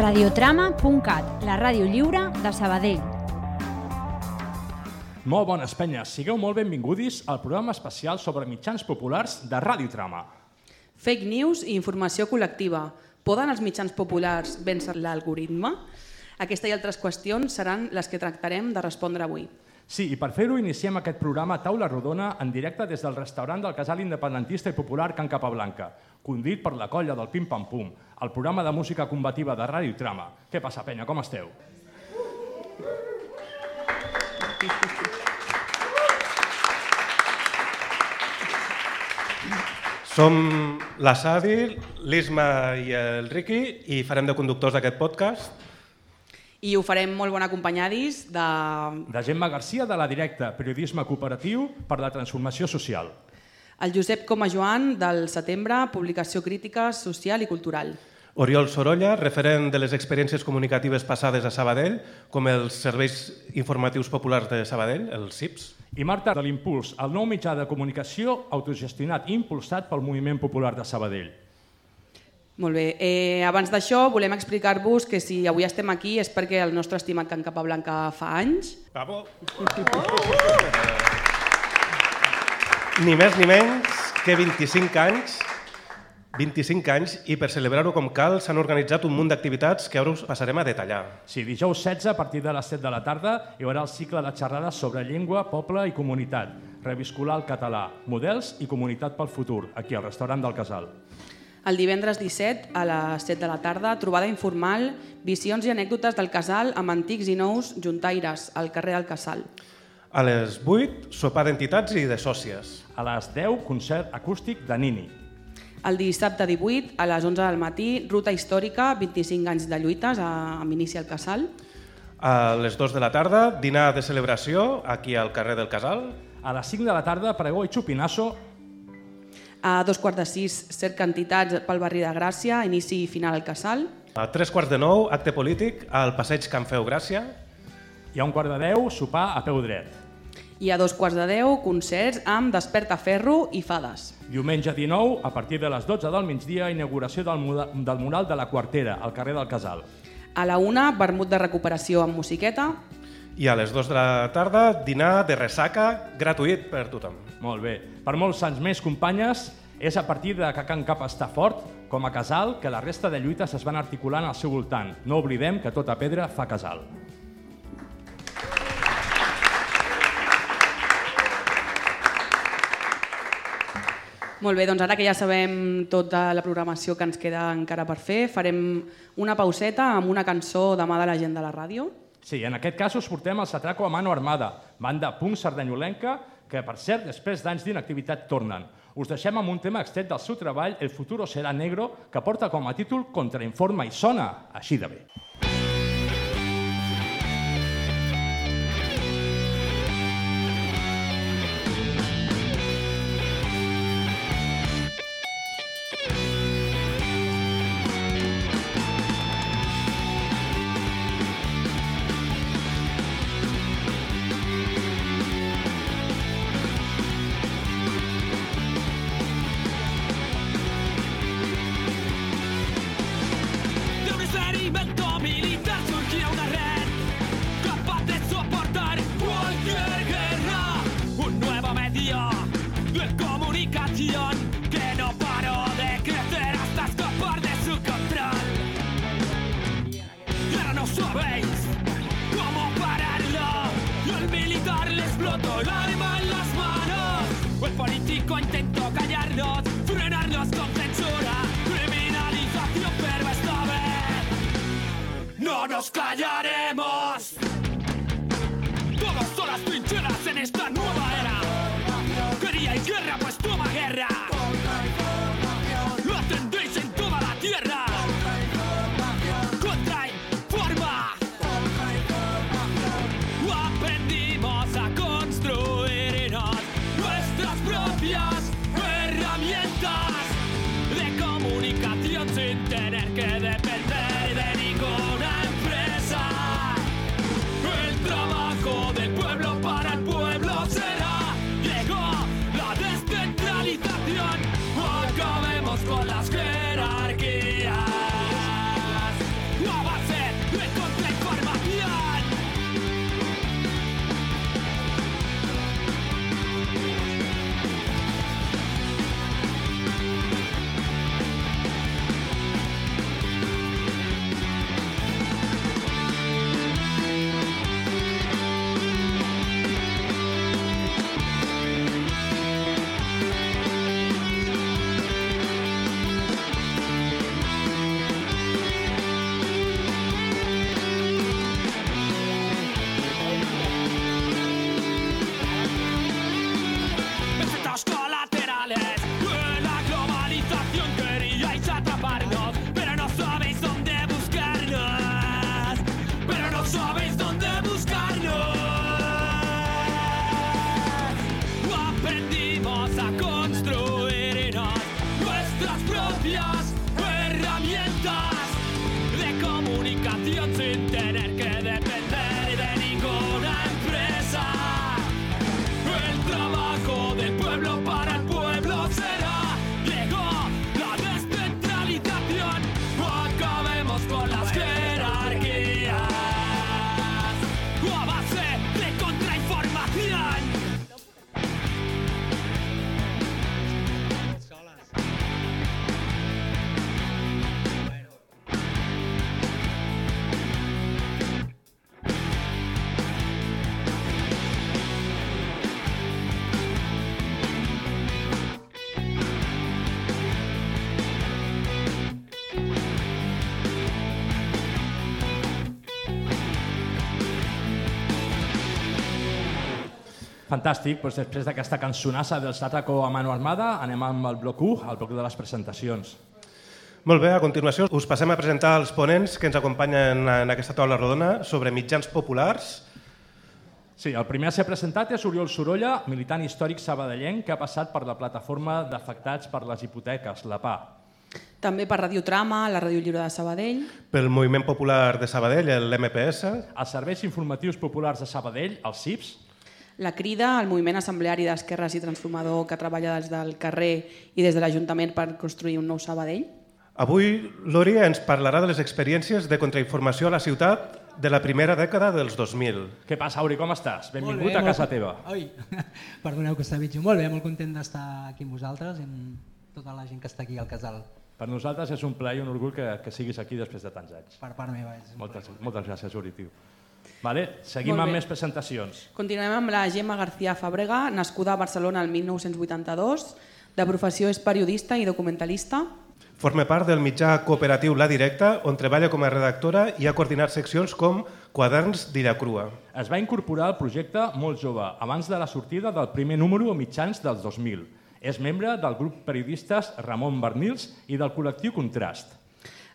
Radiotrama.cat, la ràdio lliure de Sabadell. Molt bones penyes, sigueu molt benvingudis al programa especial sobre mitjans populars de Radiotrama. Fake news i informació col·lectiva. Poden els mitjans populars vèncer l'algoritme? Aquesta i altres qüestions seran les que tractarem de respondre avui. Sí, i per fer-ho iniciem aquest programa Taula Rodona en directe des del restaurant del casal independentista i popular Can Capablanca, condit per la colla del Pim Pam Pum, el programa de música combativa de Ràdio Trama. Què passa, penya, com esteu? Som la Sadi, l'Isma i el Riqui i farem de conductors d'aquest podcast. I ho farem molt bon acompanyadis de... De Gemma Garcia, de la Directa, periodisme cooperatiu per la transformació social. El Josep Coma Joan, del setembre, publicació crítica, social i cultural. Oriol Sorolla, referent de les experiències comunicatives passades a Sabadell, com els serveis informatius populars de Sabadell, els CIPS. I Marta de l'Impuls, el nou mitjà de comunicació autogestionat i impulsat pel Moviment Popular de Sabadell. Molt bé. Eh, abans d'això, volem explicar-vos que si avui estem aquí és perquè el nostre estimat Can Capablanca fa anys. Bravo! Ni més ni menys que 25 anys 25 anys i per celebrar-ho com cal s'han organitzat un munt d'activitats que ara us passarem a detallar. Sí, dijous 16, a partir de les 7 de la tarda, hi haurà el cicle de xerrades sobre llengua, poble i comunitat, reviscular el català, models i comunitat pel futur, aquí al restaurant del Casal. El divendres 17, a les 7 de la tarda, trobada informal, visions i anècdotes del casal amb antics i nous juntaires al carrer del Casal. A les 8, sopar d'entitats i de sòcies. A les 10, concert acústic de Nini. El dissabte 18, a les 11 del matí, ruta històrica, 25 anys de lluites a, amb inici al Casal. A les 2 de la tarda, dinar de celebració aquí al carrer del Casal. A les 5 de la tarda, pregó i xupinasso. A dos quarts de sis, cerca entitats pel barri de Gràcia, inici i final al Casal. A tres quarts de nou, acte polític al passeig Can Feu Gràcia. I a un quart de 10, sopar a peu dret. I a dos quarts de deu, concerts amb Desperta Ferro i Fades. Diumenge 19, a partir de les 12 del migdia, inauguració del, del mural de la Quartera, al carrer del Casal. A la una, vermut de recuperació amb musiqueta. I a les 2 de la tarda, dinar de ressaca gratuït per tothom. Molt bé. Per molts anys més, companyes, és a partir de que Can Cap està fort, com a casal, que la resta de lluites es van articulant al seu voltant. No oblidem que tota pedra fa casal. Molt bé, doncs ara que ja sabem tota la programació que ens queda encara per fer, farem una pauseta amb una cançó de mà de la gent de la ràdio. Sí, en aquest cas us portem el Satraco a mano armada, banda punk sardanyolenca, que per cert, després d'anys d'inactivitat tornen. Us deixem amb un tema extret del seu treball El futuro será negro, que porta com a títol Contrainforma i sona així de bé. Tener que Fantàstic, doncs després d'aquesta cançonassa del Sàtraco a mano armada anem amb el bloc 1, el bloc de les presentacions. Molt bé, a continuació us passem a presentar els ponents que ens acompanyen en aquesta taula rodona sobre mitjans populars. Sí, el primer a ser presentat és Oriol Sorolla, militant històric sabadellenc que ha passat per la plataforma d'afectats per les hipoteques, la PA. També per Radiotrama, la Ràdio Lliure de Sabadell, Pel Moviment Popular de Sabadell, l'MPS, Els serveis informatius populars de Sabadell, els CIPS, la Crida, el moviment assembleari d'esquerres i transformador que treballa des del carrer i des de l'Ajuntament per construir un nou Sabadell. Avui l'Ori ens parlarà de les experiències de contrainformació a la ciutat de la primera dècada dels 2000. Què passa, Auri, com estàs? Benvingut bé, a casa molt- teva. Ai, perdoneu que s'avitjo. Molt bé, molt content d'estar aquí amb vosaltres i amb tota la gent que està aquí al casal. Per nosaltres és un plaer i un orgull que, que siguis aquí després de tants anys. Per part meva. És un Moltes, moltes gràcies, Uri, tio. Vale, seguim amb més presentacions. Continuem amb la Gemma García Fàbrega, nascuda a Barcelona el 1982. De professió és periodista i documentalista. Forma part del mitjà cooperatiu La Directa, on treballa com a redactora i ha coordinat seccions com Quaderns d'Illa Crua. Es va incorporar al projecte molt jove, abans de la sortida del primer número a mitjans dels 2000. És membre del grup periodistes Ramon Bernils i del col·lectiu Contrast.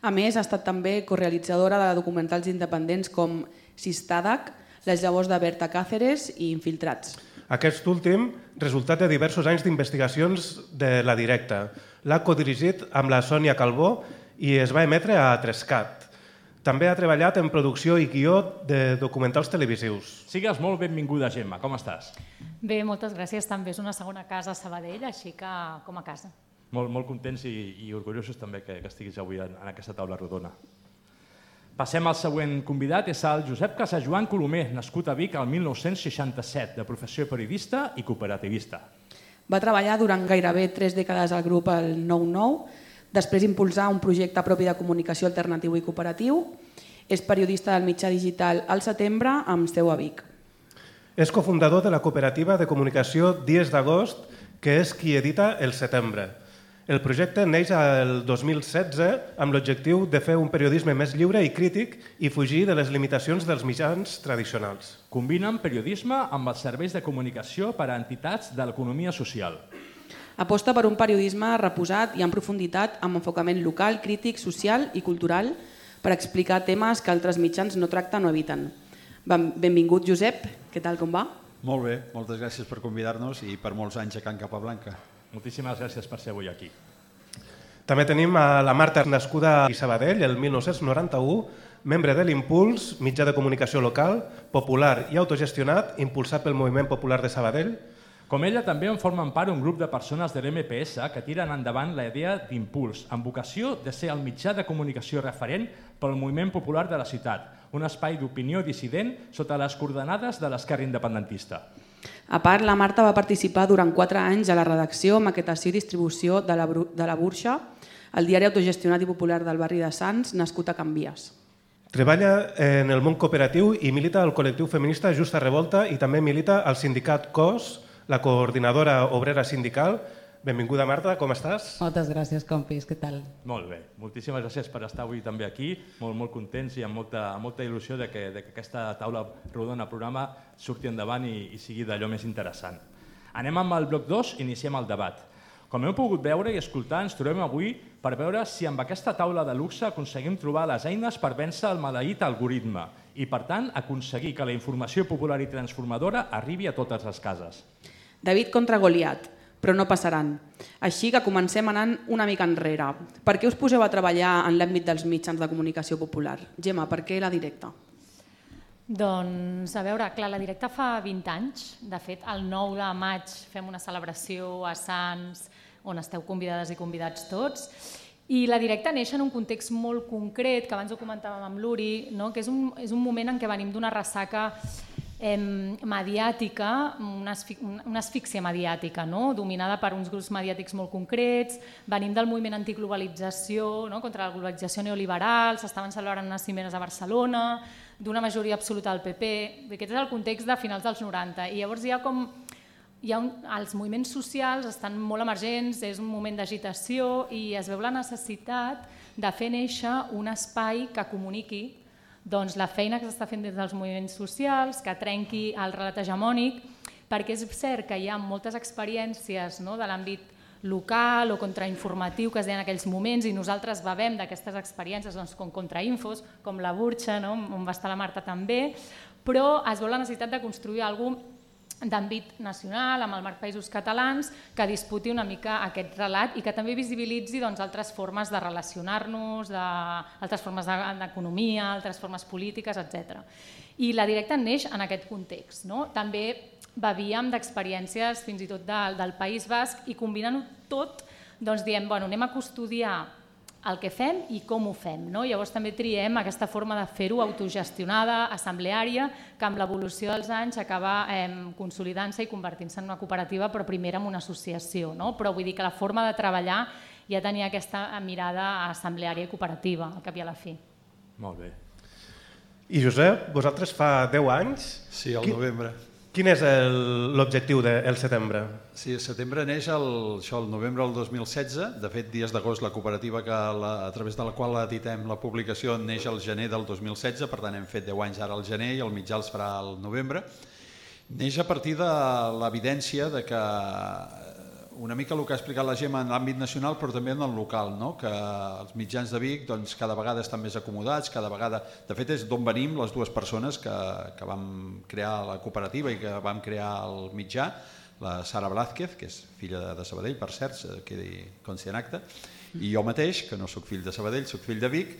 A més, ha estat també corealitzadora de documentals independents com Sistàdac, Les llavors de Berta Cáceres i Infiltrats. Aquest últim, resultat de diversos anys d'investigacions de La Directa. L'ha codirigit amb la Sònia Calbó i es va emetre a Trescat. També ha treballat en producció i guió de documentals televisius. Sigues molt benvinguda, Gemma. Com estàs? Bé, moltes gràcies. També és una segona casa a Sabadell, així que com a casa. Molt, molt contents i, i orgullosos també que, que estiguis avui en, en aquesta taula rodona. Passem al següent convidat, és el Josep Casajoan Colomer, nascut a Vic el 1967, de professió periodista i cooperativista. Va treballar durant gairebé tres dècades al grup el 9-9, després impulsar un projecte propi de comunicació alternatiu i cooperatiu. És periodista del mitjà digital al setembre amb seu a Vic. És cofundador de la cooperativa de comunicació Dies d'agost, que és qui edita El setembre. El projecte neix el 2016 amb l'objectiu de fer un periodisme més lliure i crític i fugir de les limitacions dels mitjans tradicionals. Combinen periodisme amb els serveis de comunicació per a entitats de l'economia social. Aposta per un periodisme reposat i en profunditat amb enfocament local, crític, social i cultural per explicar temes que altres mitjans no tracten o eviten. Ben- Benvingut, Josep. Què tal, com va? Molt bé, moltes gràcies per convidar-nos i per molts anys a Can Capablanca. Moltíssimes gràcies per ser avui aquí. També tenim a la Marta, nascuda a Sabadell el 1991, membre de l'Impuls, mitjà de comunicació local, popular i autogestionat, impulsat pel Moviment Popular de Sabadell, Com ella, també en formen part un grup de persones de l'MPS que tiren endavant la idea d'impuls, amb vocació de ser el mitjà de comunicació referent pel moviment popular de la ciutat, un espai d'opinió dissident sota les coordenades de l'esquerra independentista. A part, la Marta va participar durant quatre anys a la redacció, maquetació i distribució de la, de la Burxa, el diari autogestionat i popular del barri de Sants, nascut a Can Vies. Treballa en el món cooperatiu i milita al col·lectiu feminista Justa Revolta i també milita al sindicat COS, la coordinadora obrera sindical. Benvinguda, Marta, com estàs? Moltes gràcies, compis, què tal? Molt bé, moltíssimes gràcies per estar avui també aquí, molt, molt contents i amb molta, amb molta il·lusió de que, de que aquesta taula rodona programa surti endavant i, i sigui d'allò més interessant. Anem amb el bloc 2, iniciem el debat. Com heu pogut veure i escoltar, ens trobem avui per veure si amb aquesta taula de luxe aconseguim trobar les eines per vèncer el maleït algoritme i, per tant, aconseguir que la informació popular i transformadora arribi a totes les cases. David contra Goliat, però no passaran. Així que comencem anant una mica enrere. Per què us poseu a treballar en l'àmbit dels mitjans de comunicació popular? Gemma, per què la directa? Doncs, a veure, clar, la directa fa 20 anys. De fet, el 9 de maig fem una celebració a Sants, on esteu convidades i convidats tots. I la directa neix en un context molt concret, que abans ho comentàvem amb l'Uri, no? que és un, és un moment en què venim d'una ressaca mediàtica, una, una asfíxia mediàtica, no? dominada per uns grups mediàtics molt concrets, venim del moviment antiglobalització, no? contra la globalització neoliberal, s'estaven celebrant unes cimeres a Barcelona, d'una majoria absoluta del PP. Aquest és el context de finals dels 90. I llavors hi ha com... Hi ha un, els moviments socials estan molt emergents, és un moment d'agitació i es veu la necessitat de fer néixer un espai que comuniqui doncs, la feina que s'està fent des dels moviments socials, que trenqui el relat hegemònic, perquè és cert que hi ha moltes experiències no, de l'àmbit local o contrainformatiu que es deien en aquells moments i nosaltres bevem d'aquestes experiències doncs, com contrainfos, com la Burxa, no? on va estar la Marta també, però es veu la necessitat de construir alguna d'àmbit nacional, amb el Marc Països Catalans, que disputi una mica aquest relat i que també visibilitzi doncs, altres formes de relacionar-nos, altres formes d'economia, altres formes polítiques, etc. I la directa neix en aquest context. No? També bevíem d'experiències fins i tot del, del País Basc i combinant-ho tot doncs diem, bueno, anem a custodiar el que fem i com ho fem. No? Llavors també triem aquesta forma de fer-ho autogestionada, assembleària, que amb l'evolució dels anys acaba eh, consolidant-se i convertint-se en una cooperativa, però primer en una associació. No? Però vull dir que la forma de treballar ja tenia aquesta mirada assembleària i cooperativa, al cap i a la fi. Molt bé. I Josep, vosaltres fa 10 anys... Sí, al novembre. Quin és l'objectiu del setembre? Sí, el setembre neix el, això, el novembre del 2016. De fet, Dies d'agost, la cooperativa que la, a través de la qual editem la publicació neix el gener del 2016, per tant hem fet 10 anys ara al gener i el mitjà els farà el novembre. Neix a partir de l'evidència de que una mica el que ha explicat la Gemma en l'àmbit nacional però també en el local, no? que els mitjans de Vic doncs, cada vegada estan més acomodats, cada vegada... De fet, és d'on venim les dues persones que, que vam crear la cooperativa i que vam crear el mitjà, la Sara Blázquez, que és filla de Sabadell, per cert, quedi consti en acte, i jo mateix, que no sóc fill de Sabadell, sóc fill de Vic,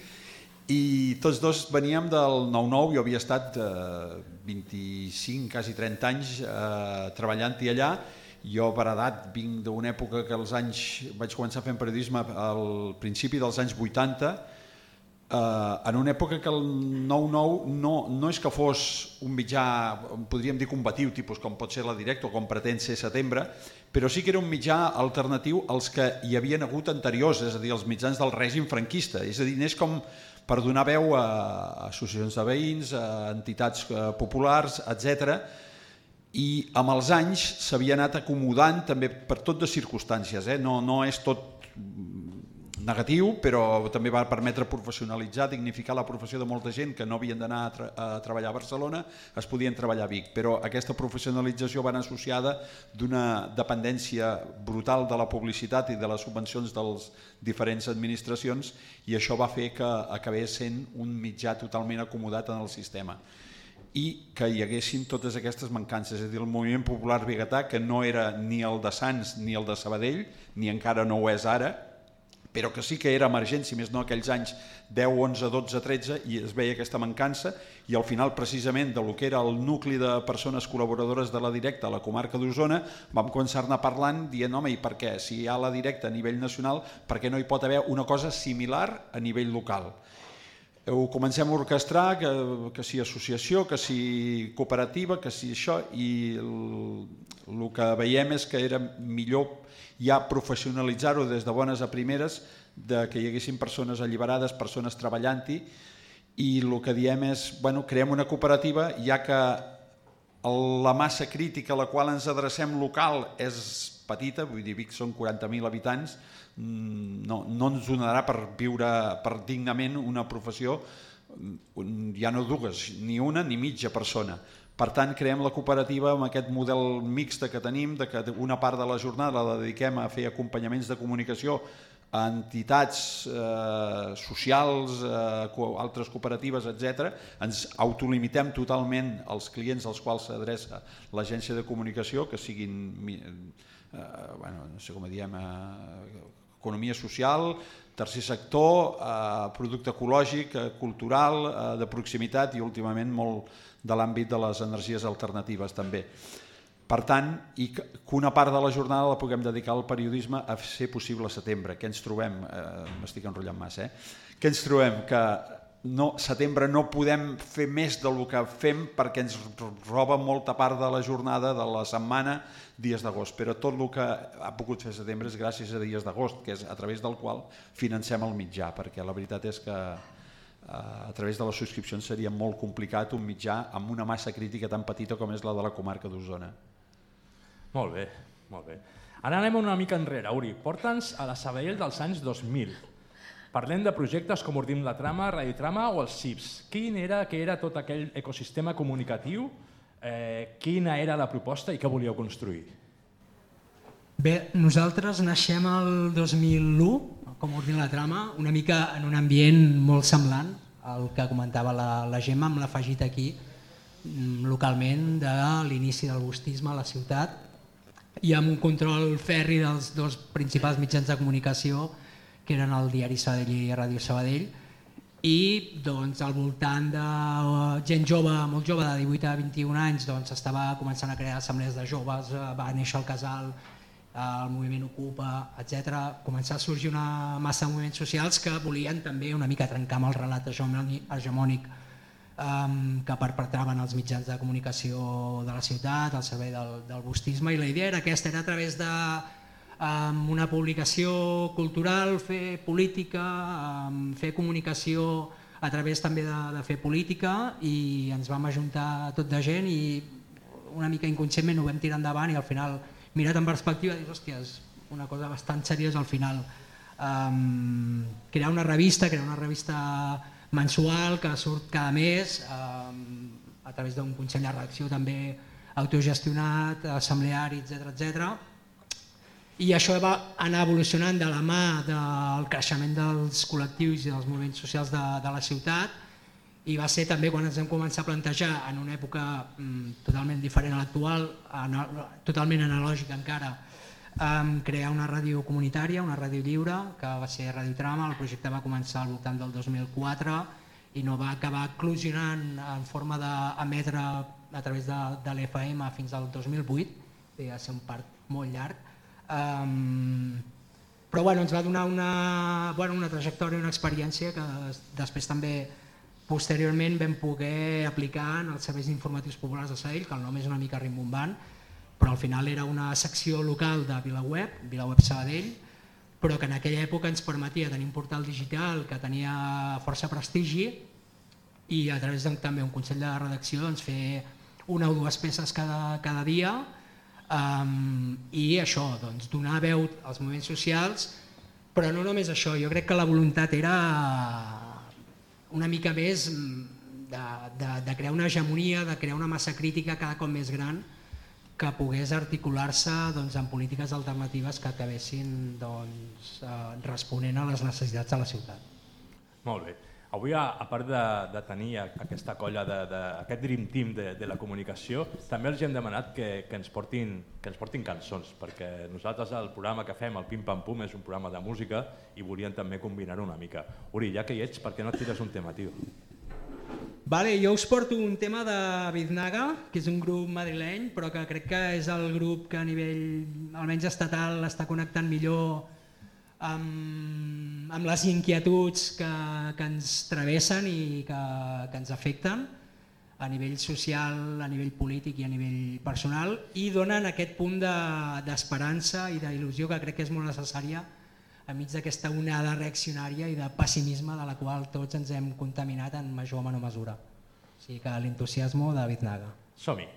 i tots dos veníem del 9-9, jo havia estat eh, 25, quasi 30 anys eh, treballant-hi allà, jo per edat vinc d'una època que els anys vaig començar fent periodisme al principi dels anys 80 eh, en una època que el 9-9 no, no és que fos un mitjà, podríem dir combatiu, tipus com pot ser la directa o com pretén ser setembre, però sí que era un mitjà alternatiu als que hi havien hagut anteriors, és a dir, els mitjans del règim franquista. És a dir, és com per donar veu a associacions de veïns, a entitats eh, populars, etc i amb els anys s'havia anat acomodant també per tot de circumstàncies, eh? no, no és tot negatiu, però també va permetre professionalitzar, dignificar la professió de molta gent que no havien d'anar a, tra a treballar a Barcelona, es podien treballar a Vic, però aquesta professionalització va anar associada d'una dependència brutal de la publicitat i de les subvencions de les diferents administracions i això va fer que acabés sent un mitjà totalment acomodat en el sistema i que hi haguessin totes aquestes mancances, és a dir, el moviment popular biguetà, que no era ni el de Sants ni el de Sabadell, ni encara no ho és ara, però que sí que era emergent, si més no aquells anys 10, 11, 12, 13, i es veia aquesta mancança, i al final precisament de lo que era el nucli de persones col·laboradores de la directa a la comarca d'Osona, vam començar-ne parlant dient, home, i per què? Si hi ha la directa a nivell nacional, per què no hi pot haver una cosa similar a nivell local? Ho comencem a orquestrar, que, que si associació, que si cooperativa, que si això, i el, el que veiem és que era millor ja professionalitzar-ho des de bones a primeres, de que hi haguessin persones alliberades, persones treballant-hi, i el que diem és, bueno, creem una cooperativa, ja que la massa crítica a la qual ens adrecem local és petita, vull dir, Vic són 40.000 habitants, Mm, no, no ens donarà per viure per dignament una professió mm, ja no dues, ni una ni mitja persona. Per tant, creem la cooperativa amb aquest model mixta que tenim, de que una part de la jornada la dediquem a fer acompanyaments de comunicació a entitats eh, socials, eh, altres cooperatives, etc. Ens autolimitem totalment als clients als quals s'adreça l'agència de comunicació, que siguin, eh, bueno, no sé com diem, eh, economia social, tercer sector, eh, producte ecològic, eh, cultural, eh, de proximitat i últimament molt de l'àmbit de les energies alternatives també. Per tant, i que una part de la jornada la puguem dedicar al periodisme a ser possible a setembre. Què ens trobem? Eh, M'estic enrotllant massa, eh? Què ens trobem? Que no, setembre no podem fer més del que fem perquè ens roba molta part de la jornada, de la setmana, dies d'agost. Però tot el que ha pogut fer setembre és gràcies a dies d'agost, que és a través del qual financem el mitjà, perquè la veritat és que eh, a través de les subscripcions seria molt complicat un mitjà amb una massa crítica tan petita com és la de la comarca d'Osona. Molt bé, molt bé. Ara anem una mica enrere, Uri. Porta'ns a la Sabadell dels anys 2000. Parlem de projectes com Ordim la Trama, Radiotrama o els CIPs. Quin era, què era tot aquell ecosistema comunicatiu? Eh, quina era la proposta i què volíeu construir? Bé, nosaltres naixem el 2001, com ordina la trama, una mica en un ambient molt semblant al que comentava la, la Gemma, amb l'afegit aquí, mm, localment, de l'inici del bostisme a la ciutat i amb un control ferri dels dos principals mitjans de comunicació, que eren el diari Sabadell i Ràdio Sabadell, i doncs, al voltant de gent jove, molt jove, de 18 a 21 anys, doncs, estava començant a crear assemblees de joves, eh, va néixer el casal, el moviment Ocupa, etc. Començar a sorgir una massa de moviments socials que volien també una mica trencar amb el relat hegemònic que perpetraven els mitjans de comunicació de la ciutat, al servei del, del bustisme, i la idea era aquesta, era a través de um, una publicació cultural, fer política, fer comunicació a través també de, de fer política i ens vam ajuntar tot de gent i una mica inconscientment ho vam tirar endavant i al final mirat en perspectiva dius, hòstia, és una cosa bastant seriosa al final. Um, crear una revista, crear una revista mensual que surt cada mes um, a través d'un consell de redacció també autogestionat, assembleari, etc etc. I això va anar evolucionant de la mà del creixement dels col·lectius i dels moviments socials de, de la ciutat i va ser també quan ens vam començar a plantejar en una època mm, totalment diferent a l'actual, totalment analògica encara, um, crear una ràdio comunitària, una ràdio lliure, que va ser Ràdio Trama, el projecte va començar al voltant del 2004 i no va acabar eclosionant en forma d'emetre a través de, de l'FM fins al 2008, va ser un part molt llarg, um, però bueno, ens va donar una, bueno, una trajectòria, una experiència que després també Posteriorment vam poder aplicar en els serveis informatius populars de Sabadell, que el nom és una mica rimbombant, però al final era una secció local de VilaWeb, VilaWeb Sabadell, però que en aquella època ens permetia tenir un portal digital que tenia força prestigi i a través de també un consell de redacció doncs, fer una o dues peces cada, cada dia um, i això, doncs, donar veu als moviments socials, però no només això, jo crec que la voluntat era una mica més mm, de, de, de crear una hegemonia, de crear una massa crítica cada cop més gran que pogués articular-se doncs, en polítiques alternatives que acabessin doncs, eh, responent a les necessitats de la ciutat. Molt bé. Avui, a, part de, de tenir aquesta colla, de, de, aquest dream team de, de la comunicació, també els hem demanat que, que, ens portin, que ens portin cançons, perquè nosaltres el programa que fem, el Pim Pam Pum, és un programa de música i volien també combinar una mica. Uri, ja que hi ets, per què no et tires un tema, tio? Vale, jo us porto un tema de Biznaga, que és un grup madrileny, però que crec que és el grup que a nivell almenys estatal està connectant millor amb, amb les inquietuds que, que ens travessen i que, que ens afecten a nivell social, a nivell polític i a nivell personal i donen aquest punt d'esperança de, i d'il·lusió que crec que és molt necessària enmig d'aquesta onada reaccionària i de pessimisme de la qual tots ens hem contaminat en major o menor mesura. O sigui que l'entusiasmo de David Naga. Som-hi.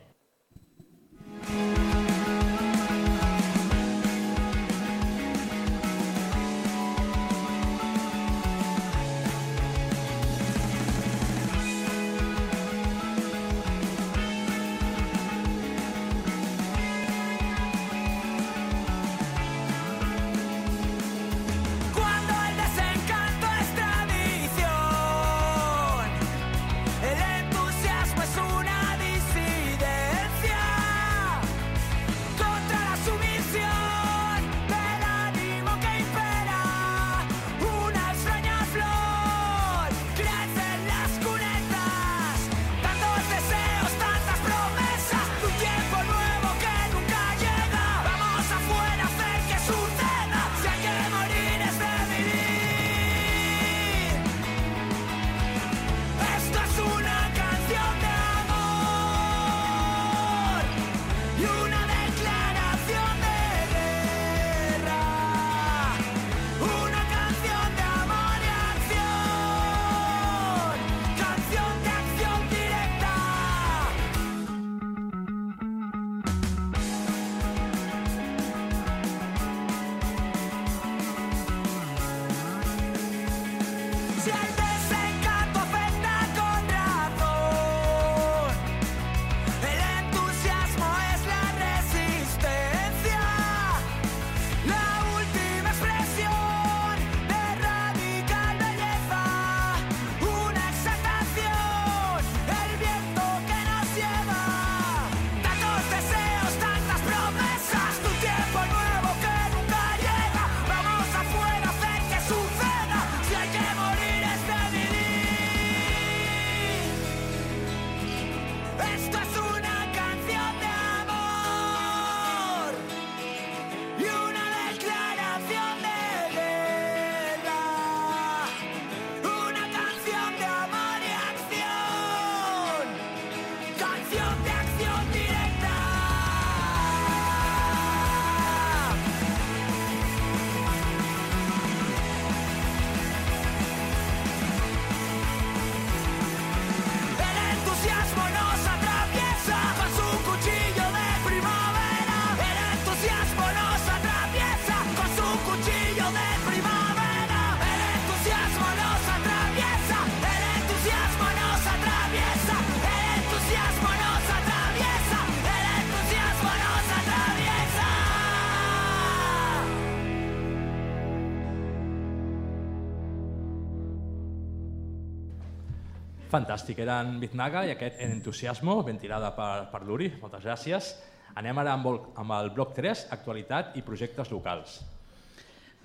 Fantàstic, eren Biznaga i aquest entusiasmo, ben tirada per, per l'Uri, moltes gràcies. Anem ara amb el, amb el bloc 3, actualitat i projectes locals.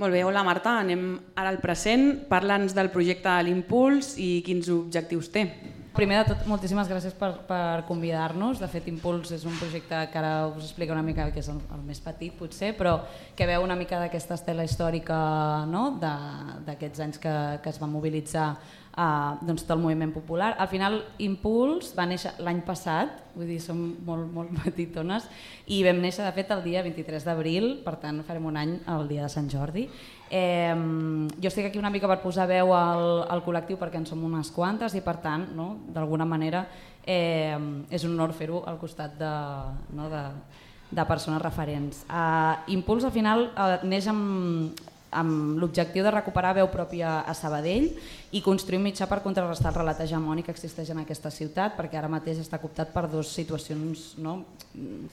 Molt bé, hola Marta, anem ara al present. Parla'ns del projecte de l'Impuls i quins objectius té. Primer de tot, moltíssimes gràcies per, per convidar-nos. De fet, Impuls és un projecte que ara us explico una mica, que és el, el més petit potser, però que veu una mica d'aquesta estela històrica no? d'aquests anys que, que es va mobilitzar uh, doncs, tot el moviment popular. Al final, Impuls va néixer l'any passat, vull dir, som molt, molt petitones, i vam néixer, de fet, el dia 23 d'abril, per tant, farem un any el dia de Sant Jordi. Eh, jo estic aquí una mica per posar veu al, al col·lectiu perquè en som unes quantes i, per tant, no, d'alguna manera, eh, és un honor fer-ho al costat de, no, de, de persones referents. Uh, Impuls, al final, uh, neix amb, amb l'objectiu de recuperar veu pròpia a Sabadell i construir un mitjà per contrarrestar el relat hegemònic que existeix en aquesta ciutat, perquè ara mateix està cooptat per dues situacions, no?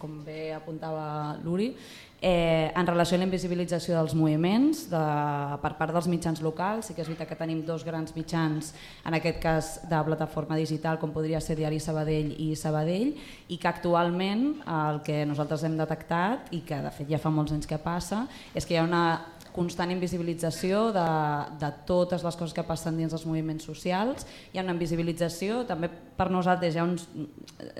com bé apuntava l'Uri, eh, en relació a la invisibilització dels moviments de, per part dels mitjans locals, sí que és veritat que tenim dos grans mitjans, en aquest cas de plataforma digital, com podria ser Diari Sabadell i Sabadell, i que actualment el que nosaltres hem detectat, i que de fet ja fa molts anys que passa, és que hi ha una constant invisibilització de, de totes les coses que passen dins els moviments socials. Hi ha una invisibilització, també per nosaltres ja uns,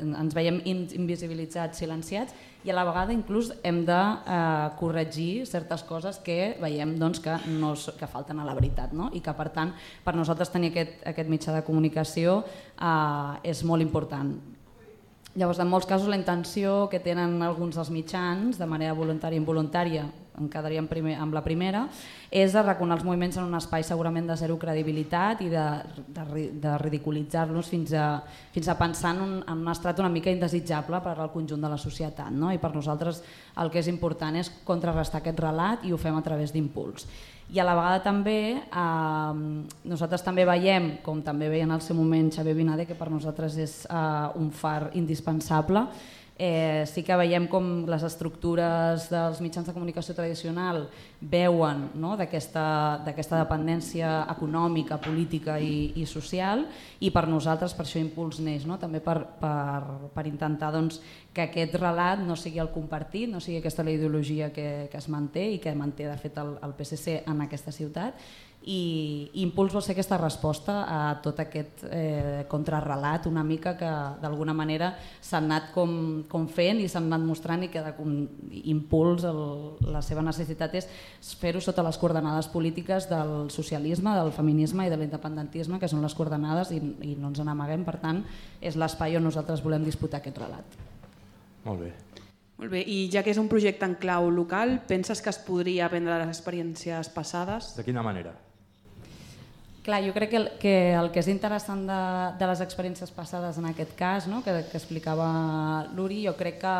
ens veiem invisibilitzats, silenciats, i a la vegada inclús hem de eh, corregir certes coses que veiem doncs, que, no, que falten a la veritat no? i que per tant per nosaltres tenir aquest, aquest mitjà de comunicació eh, és molt important. Llavors, en molts casos, la intenció que tenen alguns dels mitjans, de manera voluntària i involuntària, em quedaria primer, amb la primera, és de reconar els moviments en un espai segurament de zero credibilitat i de, de, de ridiculitzar-los fins, a, fins a pensar en un, en un estrat una mica indesitjable per al conjunt de la societat. No? I per nosaltres el que és important és contrarrestar aquest relat i ho fem a través d'impuls. I a la vegada també eh, nosaltres també veiem, com també veia en el seu moment Xavier Binade, que per nosaltres és eh, un far indispensable, eh, sí que veiem com les estructures dels mitjans de comunicació tradicional veuen no, d'aquesta dependència econòmica, política i, i social i per nosaltres per això Impuls neix, no? també per, per, per intentar doncs, que aquest relat no sigui el compartit, no sigui aquesta la ideologia que, que es manté i que manté de fet el, el PSC en aquesta ciutat i Impuls vol ser aquesta resposta a tot aquest eh, contrarrelat una mica que d'alguna manera s'ha anat com, com fent i s'han anat mostrant i que de, com, Impuls el, la seva necessitat és fer-ho sota les coordenades polítiques del socialisme, del feminisme i de l'independentisme que són les coordenades i, i no ens n'amaguem, per tant és l'espai on nosaltres volem disputar aquest relat. Molt bé. Molt bé, i ja que és un projecte en clau local, penses que es podria aprendre les experiències passades? De quina manera? Clar, jo crec que el que, el que és interessant de, de les experiències passades en aquest cas, no? que, que explicava l'Uri, jo crec que,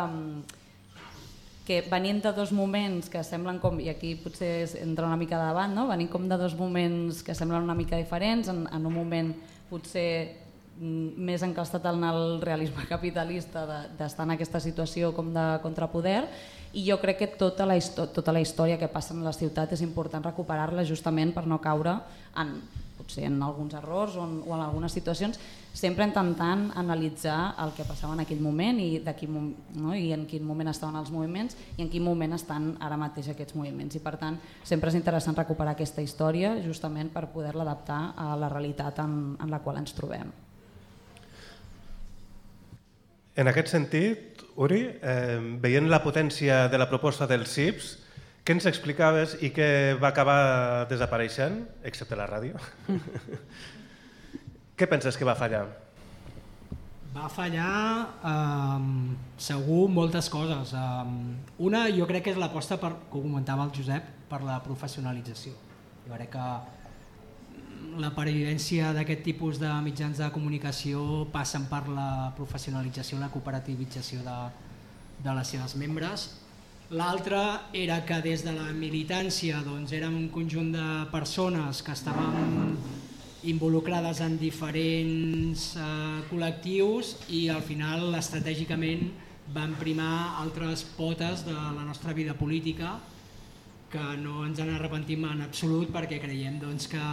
que venint de dos moments que semblen com, i aquí potser entra una mica davant, no? venint com de dos moments que semblen una mica diferents, en, en un moment potser mm, més encastat en el realisme capitalista d'estar de, en aquesta situació com de contrapoder i jo crec que tota la, tota la història que passa en la ciutat és important recuperar-la justament per no caure en potser en alguns errors o en, o en algunes situacions, sempre intentant analitzar el que passava en aquell moment i, de quin, no? i en quin moment estaven els moviments i en quin moment estan ara mateix aquests moviments. I per tant, sempre és interessant recuperar aquesta història justament per poder-la adaptar a la realitat en, en la qual ens trobem. En aquest sentit, Uri, eh, veient la potència de la proposta dels CIPs, què ens explicaves i què va acabar desapareixent, excepte la ràdio? Què penses que va fallar? Va fallar eh, segur moltes coses. Eh, una jo crec que és l'aposta, per, com comentava el Josep, per la professionalització. Jo crec que la pervivència d'aquest tipus de mitjans de comunicació passen per la professionalització, la cooperativització de, de les seves membres L'altre era que des de la militància doncs, érem un conjunt de persones que estàvem involucrades en diferents eh, col·lectius i al final estratègicament van primar altres potes de la nostra vida política que no ens en arrepentim en absolut perquè creiem doncs, que,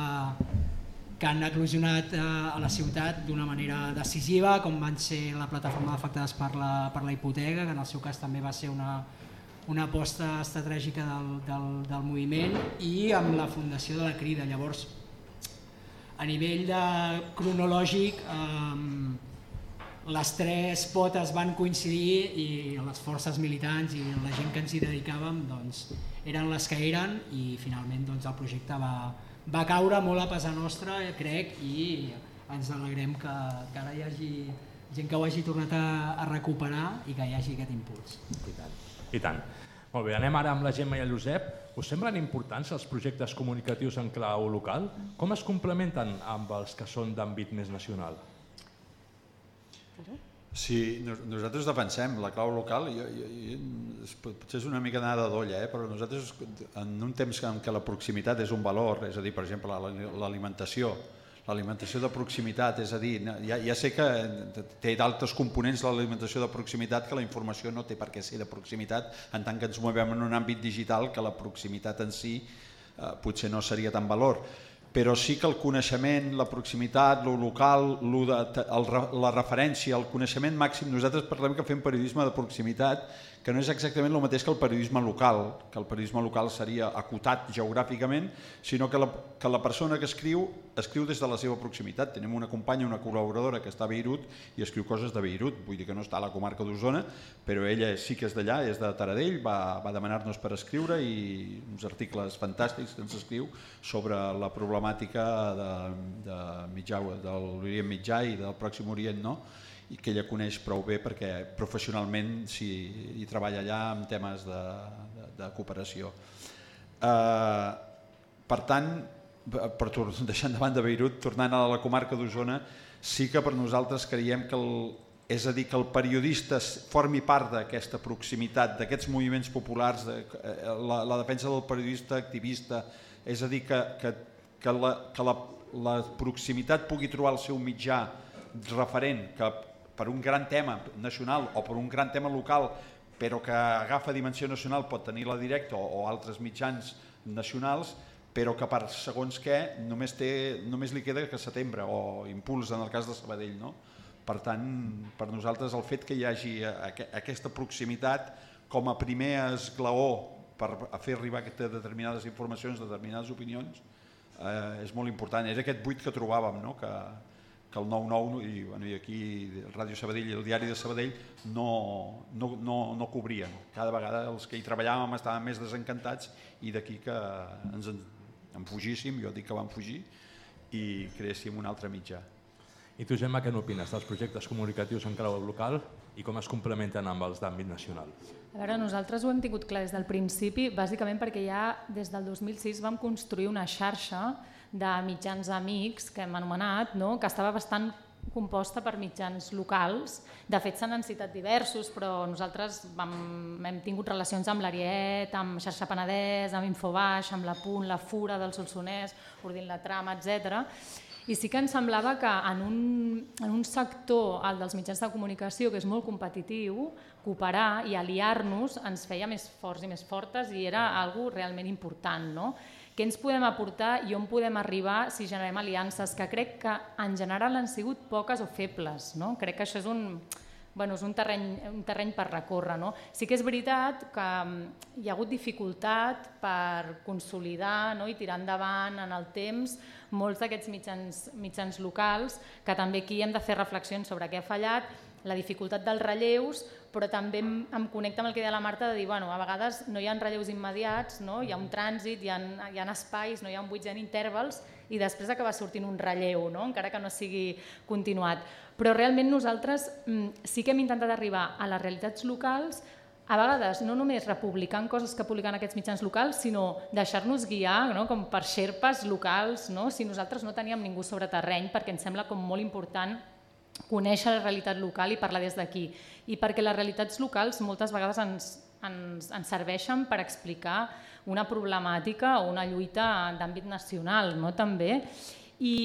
que han eclosionat eh, a la ciutat d'una manera decisiva, com van ser la plataforma d'afectades per, la, per la hipoteca, que en el seu cas també va ser una, una aposta estratègica del, del, del moviment, i amb la fundació de la Crida. Llavors, a nivell de cronològic, eh, les tres potes van coincidir i les forces militants i la gent que ens hi dedicàvem doncs, eren les que eren i finalment doncs, el projecte va, va caure molt a pesar nostra, crec, i ens alegrem que, que ara hi hagi gent que ho hagi tornat a, a recuperar i que hi hagi aquest impuls. I tant. I tant. Molt bé, anem ara amb la Gemma i el Josep. Us semblen importants els projectes comunicatius en clau local? Com es complementen amb els que són d'àmbit més nacional? Sí, nosaltres defensem la clau local, jo, jo, jo, potser és una mica anada d'olla, eh? però nosaltres en un temps en què la proximitat és un valor, és a dir, per exemple, l'alimentació, l'alimentació de proximitat, és a dir, ja, ja sé que té d'altres components l'alimentació de proximitat que la informació no té per què ser de proximitat en tant que ens movem en un àmbit digital que la proximitat en si eh, potser no seria tan valor. Però sí que el coneixement, la proximitat, lo local, lo de, el, la referència, el coneixement màxim, nosaltres parlem que fem periodisme de proximitat que no és exactament el mateix que el periodisme local, que el periodisme local seria acotat geogràficament, sinó que la, que la persona que escriu, escriu des de la seva proximitat. Tenim una companya, una col·laboradora que està a Beirut i escriu coses de Beirut, vull dir que no està a la comarca d'Osona, però ella sí que és d'allà, és de Taradell, va, va demanar-nos per escriure i uns articles fantàstics que ens escriu sobre la problemàtica de, de mitjà, de l'Orient Mitjà i del Pròxim Orient, no? I que ella coneix prou bé perquè professionalment si hi treballa allà en temes de, de, de cooperació. Eh, per tant, per, deixant de Beirut, tornant a la comarca d'Osona, sí que per nosaltres creiem que el, és a dir, que el periodista formi part d'aquesta proximitat, d'aquests moviments populars, de, eh, la, la defensa del periodista activista, és a dir, que, que, que, la, que la, la proximitat pugui trobar el seu mitjà referent, que per un gran tema nacional o per un gran tema local però que agafa dimensió nacional pot tenir la directa o, o altres mitjans nacionals però que per segons què només, té, només li queda que setembre o impuls en el cas de Sabadell. No? Per tant, per nosaltres el fet que hi hagi aquesta proximitat com a primer esglaó per a fer arribar determinades informacions, determinades opinions, eh, és molt important. Era aquest buit que trobàvem, no? que, que el 9-9 i, bueno, i aquí Ràdio Sabadell i el diari de Sabadell no, no, no, no cobrien. Cada vegada els que hi treballàvem estaven més desencantats i d'aquí que ens en, en fugíssim, jo dic que vam fugir, i creéssim un altre mitjà. I tu, Gemma, què n'opines dels projectes comunicatius en clau local i com es complementen amb els d'àmbit nacional? A veure, nosaltres ho hem tingut clar des del principi, bàsicament perquè ja des del 2006 vam construir una xarxa de mitjans amics que hem anomenat, no? que estava bastant composta per mitjans locals. De fet, s'han citat diversos, però nosaltres vam, hem tingut relacions amb l'Ariet, amb Xarxa Penedès, amb Infobaix, amb la Punt, la Fura del Solsonès, Ordint la Trama, etc. I sí que ens semblava que en un, en un sector, el dels mitjans de comunicació, que és molt competitiu, cooperar i aliar-nos ens feia més forts i més fortes i era algo realment important. No? Què ens podem aportar i on podem arribar si generem aliances, que crec que en general han sigut poques o febles. No? Crec que això és un, bueno, és un terreny, un terreny per recórrer. No? Sí que és veritat que mm, hi ha hagut dificultat per consolidar no? i tirar endavant en el temps molts d'aquests mitjans, mitjans locals, que també aquí hem de fer reflexions sobre què ha fallat, la dificultat dels relleus, però també em, em connecta amb el que deia la Marta de dir, bueno, a vegades no hi ha relleus immediats, no? hi ha un trànsit, hi ha, hi ha espais, no hi ha un buits, hi ha intervals, i després acaba sortint un relleu, no? encara que no sigui continuat. Però realment nosaltres mm, sí que hem intentat arribar a les realitats locals a vegades no només republicant coses que publiquen aquests mitjans locals, sinó deixar-nos guiar no? com per xerpes locals, no? si nosaltres no teníem ningú sobre terreny, perquè ens sembla com molt important conèixer la realitat local i parlar des d'aquí. I perquè les realitats locals moltes vegades ens, ens, ens serveixen per explicar una problemàtica o una lluita d'àmbit nacional, no? també. I,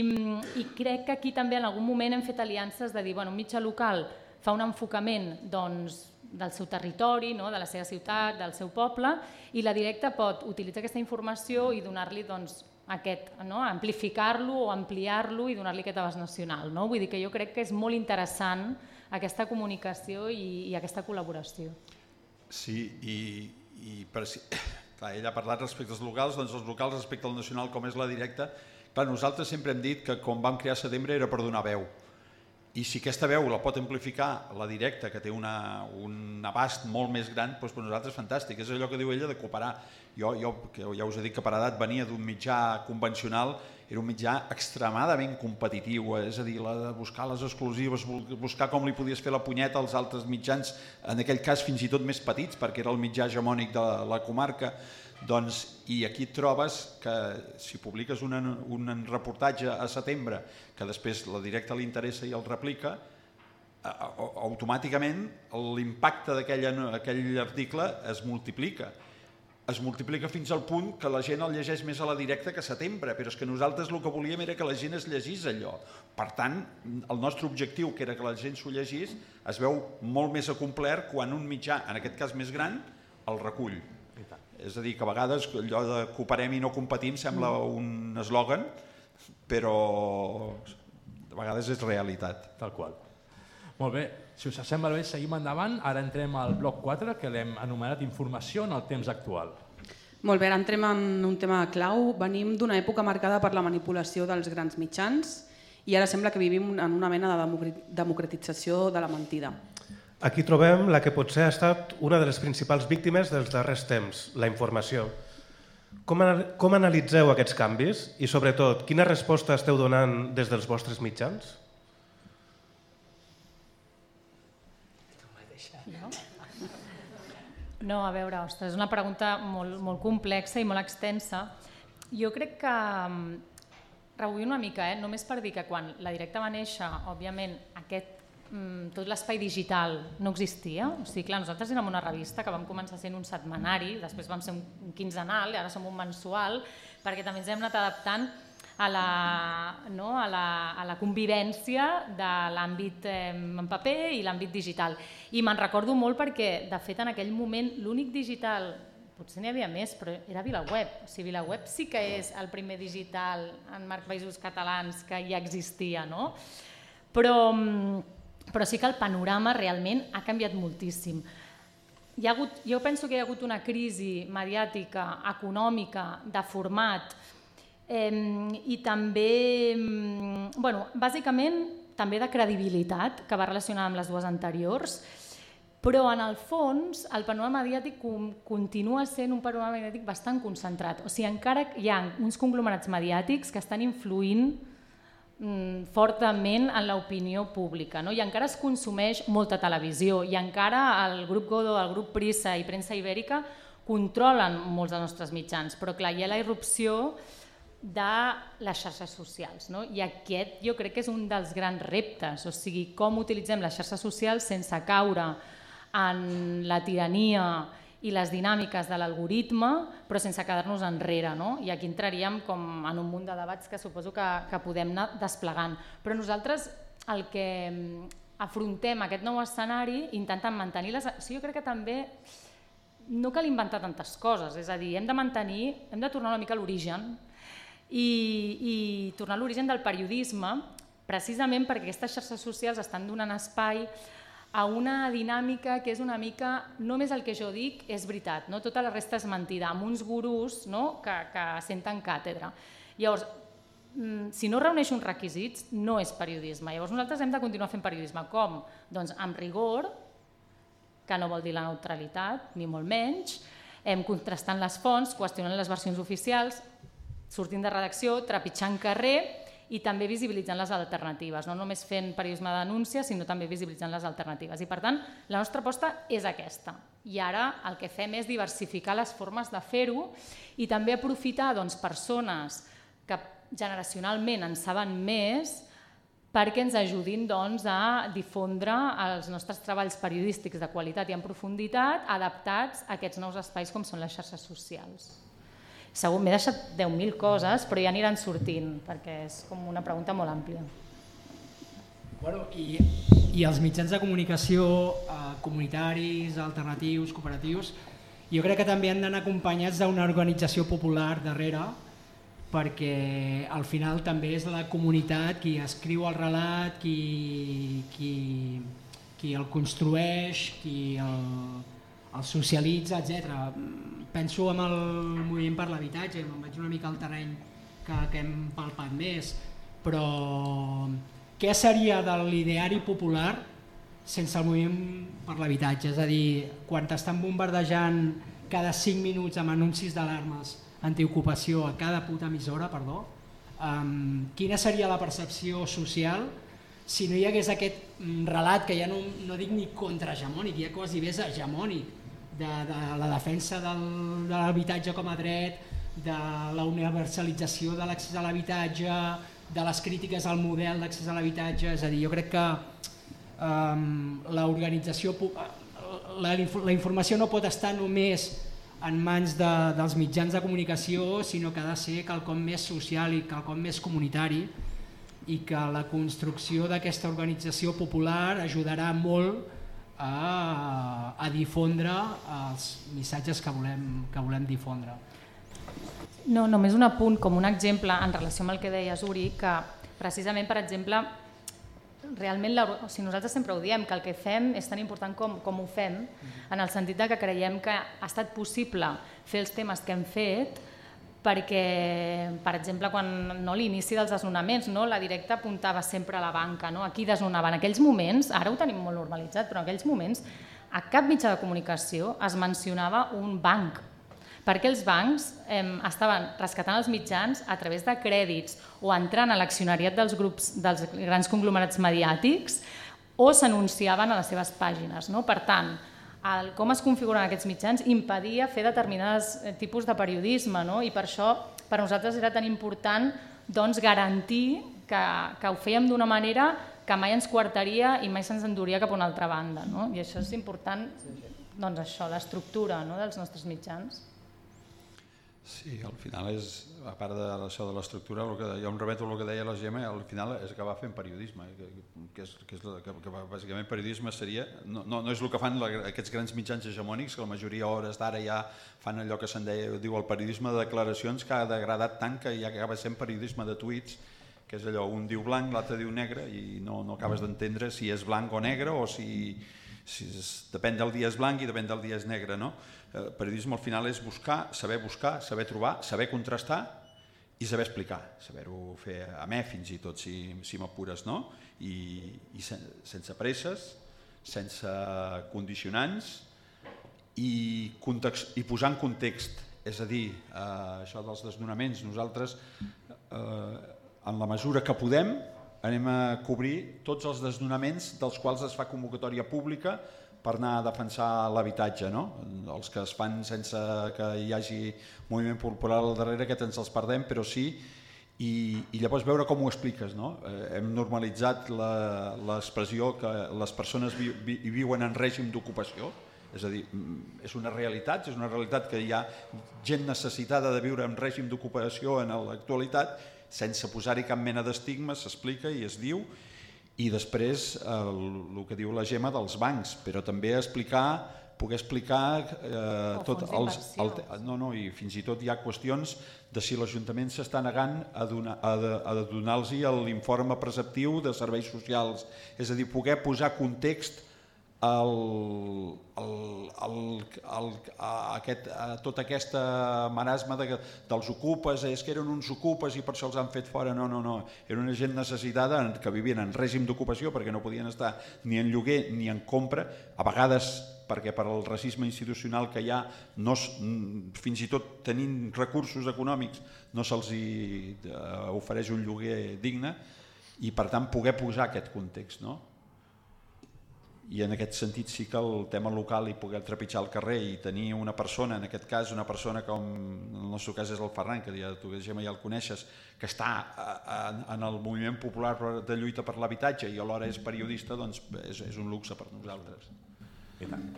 I crec que aquí també en algun moment hem fet aliances de dir, bueno, un mitjà local fa un enfocament doncs, del seu territori, no? de la seva ciutat, del seu poble, i la directa pot utilitzar aquesta informació i donar-li doncs, aquest, no? amplificar-lo o ampliar-lo i donar-li aquest abast nacional. No? Vull dir que jo crec que és molt interessant aquesta comunicació i, i aquesta col·laboració. Sí, i, i per. Clar, ell ha parlat respecte als locals, doncs els locals respecte al nacional, com és la directa, clar, nosaltres sempre hem dit que quan vam crear Setembre era per donar veu. I si aquesta veu la pot amplificar la directa, que té una, un abast molt més gran, doncs per nosaltres fantàstic. És allò que diu ella de cooperar. Jo, jo que ja us he dit que per edat venia d'un mitjà convencional, era un mitjà extremadament competitiu, és a dir, la de buscar les exclusives, buscar com li podies fer la punyeta als altres mitjans, en aquell cas fins i tot més petits, perquè era el mitjà hegemònic de la comarca, doncs, I aquí trobes que si publiques un, un reportatge a setembre que després la directa li interessa i el replica, automàticament l'impacte d'aquell article es multiplica. Es multiplica fins al punt que la gent el llegeix més a la directa que a setembre, però és que nosaltres el que volíem era que la gent es llegís allò. Per tant, el nostre objectiu, que era que la gent s'ho llegís, es veu molt més acomplert quan un mitjà, en aquest cas més gran, el recull. És a dir, que a vegades allò de cooperem i no competim sembla mm. un eslògan, però a vegades és realitat. Tal qual. Molt bé, si us sembla bé, seguim endavant. Ara entrem al bloc 4, que l'hem anomenat Informació en el temps actual. Molt bé, ara entrem en un tema clau. Venim d'una època marcada per la manipulació dels grans mitjans i ara sembla que vivim en una mena de democratització de la mentida. Aquí trobem la que potser ha estat una de les principals víctimes dels darrers temps, la informació. Com, com analitzeu aquests canvis i, sobretot, quina resposta esteu donant des dels vostres mitjans? No, a veure, ostres, és una pregunta molt, molt complexa i molt extensa. Jo crec que mm, revull una mica, eh? només per dir que quan la directa va néixer, òbviament, aquest tot l'espai digital no existia. O sigui, clar, nosaltres érem una revista que vam començar sent un setmanari, després vam ser un quinzenal ara som un mensual, perquè també ens hem anat adaptant a la, no, a la, a la convivència de l'àmbit eh, en paper i l'àmbit digital. I me'n recordo molt perquè, de fet, en aquell moment l'únic digital potser n'hi havia més, però era VilaWeb. O sigui, VilaWeb sí que és el primer digital en marc països catalans que ja existia, no? Però, mm, però sí que el panorama realment ha canviat moltíssim. Hi ha hagut, jo penso que hi ha hagut una crisi mediàtica, econòmica, de format eh, i també, bueno, bàsicament també de credibilitat, que va relacionar amb les dues anteriors, però en el fons el panorama mediàtic continua sent un panorama mediàtic bastant concentrat. O sigui, encara hi ha uns conglomerats mediàtics que estan influint fortament en l'opinió pública no? i encara es consumeix molta televisió i encara el grup Godó, el grup Prisa i Premsa Ibèrica controlen molts dels nostres mitjans, però clar, hi ha la irrupció de les xarxes socials no? i aquest jo crec que és un dels grans reptes, o sigui, com utilitzem les xarxes socials sense caure en la tirania i les dinàmiques de l'algoritme, però sense quedar-nos enrere. No? I aquí entraríem com en un munt de debats que suposo que, que podem anar desplegant. Però nosaltres el que mm, afrontem aquest nou escenari intentant mantenir les... O sigui, jo crec que també no cal inventar tantes coses, és a dir, hem de mantenir, hem de tornar una mica a l'origen i, i tornar a l'origen del periodisme precisament perquè aquestes xarxes socials estan donant espai a una dinàmica que és una mica, només el que jo dic és veritat, no? tota la resta és mentida, amb uns gurus no? que, que senten càtedra. Llavors, mm, si no reuneix uns requisits, no és periodisme. Llavors nosaltres hem de continuar fent periodisme. Com? Doncs amb rigor, que no vol dir la neutralitat, ni molt menys, hem contrastant les fonts, qüestionant les versions oficials, sortint de redacció, trepitjant carrer i també visibilitzant les alternatives, no només fent periodisme de denúncia, sinó també visibilitzant les alternatives. I per tant, la nostra aposta és aquesta. I ara el que fem és diversificar les formes de fer-ho i també aprofitar doncs, persones que generacionalment en saben més perquè ens ajudin doncs, a difondre els nostres treballs periodístics de qualitat i en profunditat adaptats a aquests nous espais com són les xarxes socials. Segur, m'he deixat 10.000 coses, però ja aniran sortint, perquè és com una pregunta molt àmplia. Bueno, i, I els mitjans de comunicació eh, comunitaris, alternatius, cooperatius, jo crec que també han d'anar acompanyats d'una organització popular darrere perquè al final també és la comunitat qui escriu el relat, qui, qui, qui el construeix, qui el, el socialitza, etc. Penso en el moviment per l'habitatge, me'n vaig una mica al terreny que, que hem palpat més, però què seria de l'ideari popular sense el moviment per l'habitatge? És a dir, quan t'estan bombardejant cada 5 minuts amb anuncis d'alarmes antiocupació a cada puta emissora, perdó, um, quina seria la percepció social si no hi hagués aquest mm, relat que ja no, no dic ni contrahegemònic, ja quasi és hegemònic, de, de la defensa del, de l'habitatge com a dret, de la universalització de l'accés a l'habitatge, de les crítiques al model d'accés a l'habitatge, és a dir, jo crec que um, l'organització, la, la informació no pot estar només en mans de, dels mitjans de comunicació, sinó que ha de ser quelcom més social i quelcom més comunitari i que la construcció d'aquesta organització popular ajudarà molt a, a difondre els missatges que volem, que volem difondre. No, només un apunt, com un exemple en relació amb el que deies, Uri, que precisament, per exemple, realment, la, o sigui, nosaltres sempre ho diem, que el que fem és tan important com, com ho fem, en el sentit de que creiem que ha estat possible fer els temes que hem fet perquè, per exemple, quan no l'inici dels desnonaments, no, la directa apuntava sempre a la banca, no, a qui desnonava. En aquells moments, ara ho tenim molt normalitzat, però en aquells moments a cap mitjà de comunicació es mencionava un banc perquè els bancs eh, estaven rescatant els mitjans a través de crèdits o entrant a l'accionariat dels grups dels grans conglomerats mediàtics o s'anunciaven a les seves pàgines. No? Per tant, el, com es configuren aquests mitjans impedia fer determinats eh, tipus de periodisme no? i per això per nosaltres era tan important doncs, garantir que, que ho fèiem d'una manera que mai ens quartaria i mai se'ns enduria cap a una altra banda. No? I això és important, doncs això, l'estructura no? dels nostres mitjans. Sí, al final és, a part de això de l'estructura, jo em remeto al que deia la Gemma, al final és acabar fent periodisme, que, que, és, que, és, que, que bàsicament periodisme seria, no, no, no és el que fan la, aquests grans mitjans hegemònics, que la majoria hores d'ara ja fan allò que se'n diu el periodisme de declaracions, que ha degradat tant que ja acaba sent periodisme de tuits, que és allò, un diu blanc, l'altre diu negre, i no, no acabes d'entendre si és blanc o negre, o si, si és, depèn del dia és blanc i depèn del dia és negre, no? Eh, periodisme al final és buscar, saber buscar, saber trobar, saber contrastar i saber explicar, saber-ho fer a me fins i tot si, si m'apures, no? I, i sen, sense presses, sense condicionants i, context, i posar en context, és a dir, eh, això dels desnonaments, nosaltres eh, en la mesura que podem anem a cobrir tots els desnonaments dels quals es fa convocatòria pública per anar a defensar l'habitatge, no? Els que es fan sense que hi hagi moviment popular al darrere, que ens els perdem, però sí, i, i llavors veure com ho expliques. No? Eh, hem normalitzat l'expressió que les persones vi, vi, viuen en règim d'ocupació, és a dir, mm, és una realitat, és una realitat que hi ha gent necessitada de viure en règim d'ocupació en l'actualitat, sense posar-hi cap mena d'estigma, s'explica i es diu, i després el, el que diu la Gemma dels bancs, però també explicar poder explicar eh, tot els, el, no, no, i fins i tot hi ha qüestions de si l'Ajuntament s'està negant a donar, a, a donar-los l'informe preceptiu de serveis socials, és a dir, poder posar context el, el, el, el, aquest, tota aquesta marasma de, dels ocupes, és que eren uns ocupes i per això els han fet fora, no, no, no, era una gent necessitada que vivien en règim d'ocupació perquè no podien estar ni en lloguer ni en compra, a vegades perquè per al racisme institucional que hi ha, no, fins i tot tenint recursos econòmics, no se'ls eh, ofereix un lloguer digne i per tant poder posar aquest context. No? I en aquest sentit sí que el tema local i poder trepitjar el carrer i tenir una persona, en aquest cas una persona com en el nostre cas és el Ferran, que ja, tu Gemma ja el coneixes, que està en el moviment popular de lluita per l'habitatge i alhora és periodista, doncs és, és un luxe per nosaltres. I tant.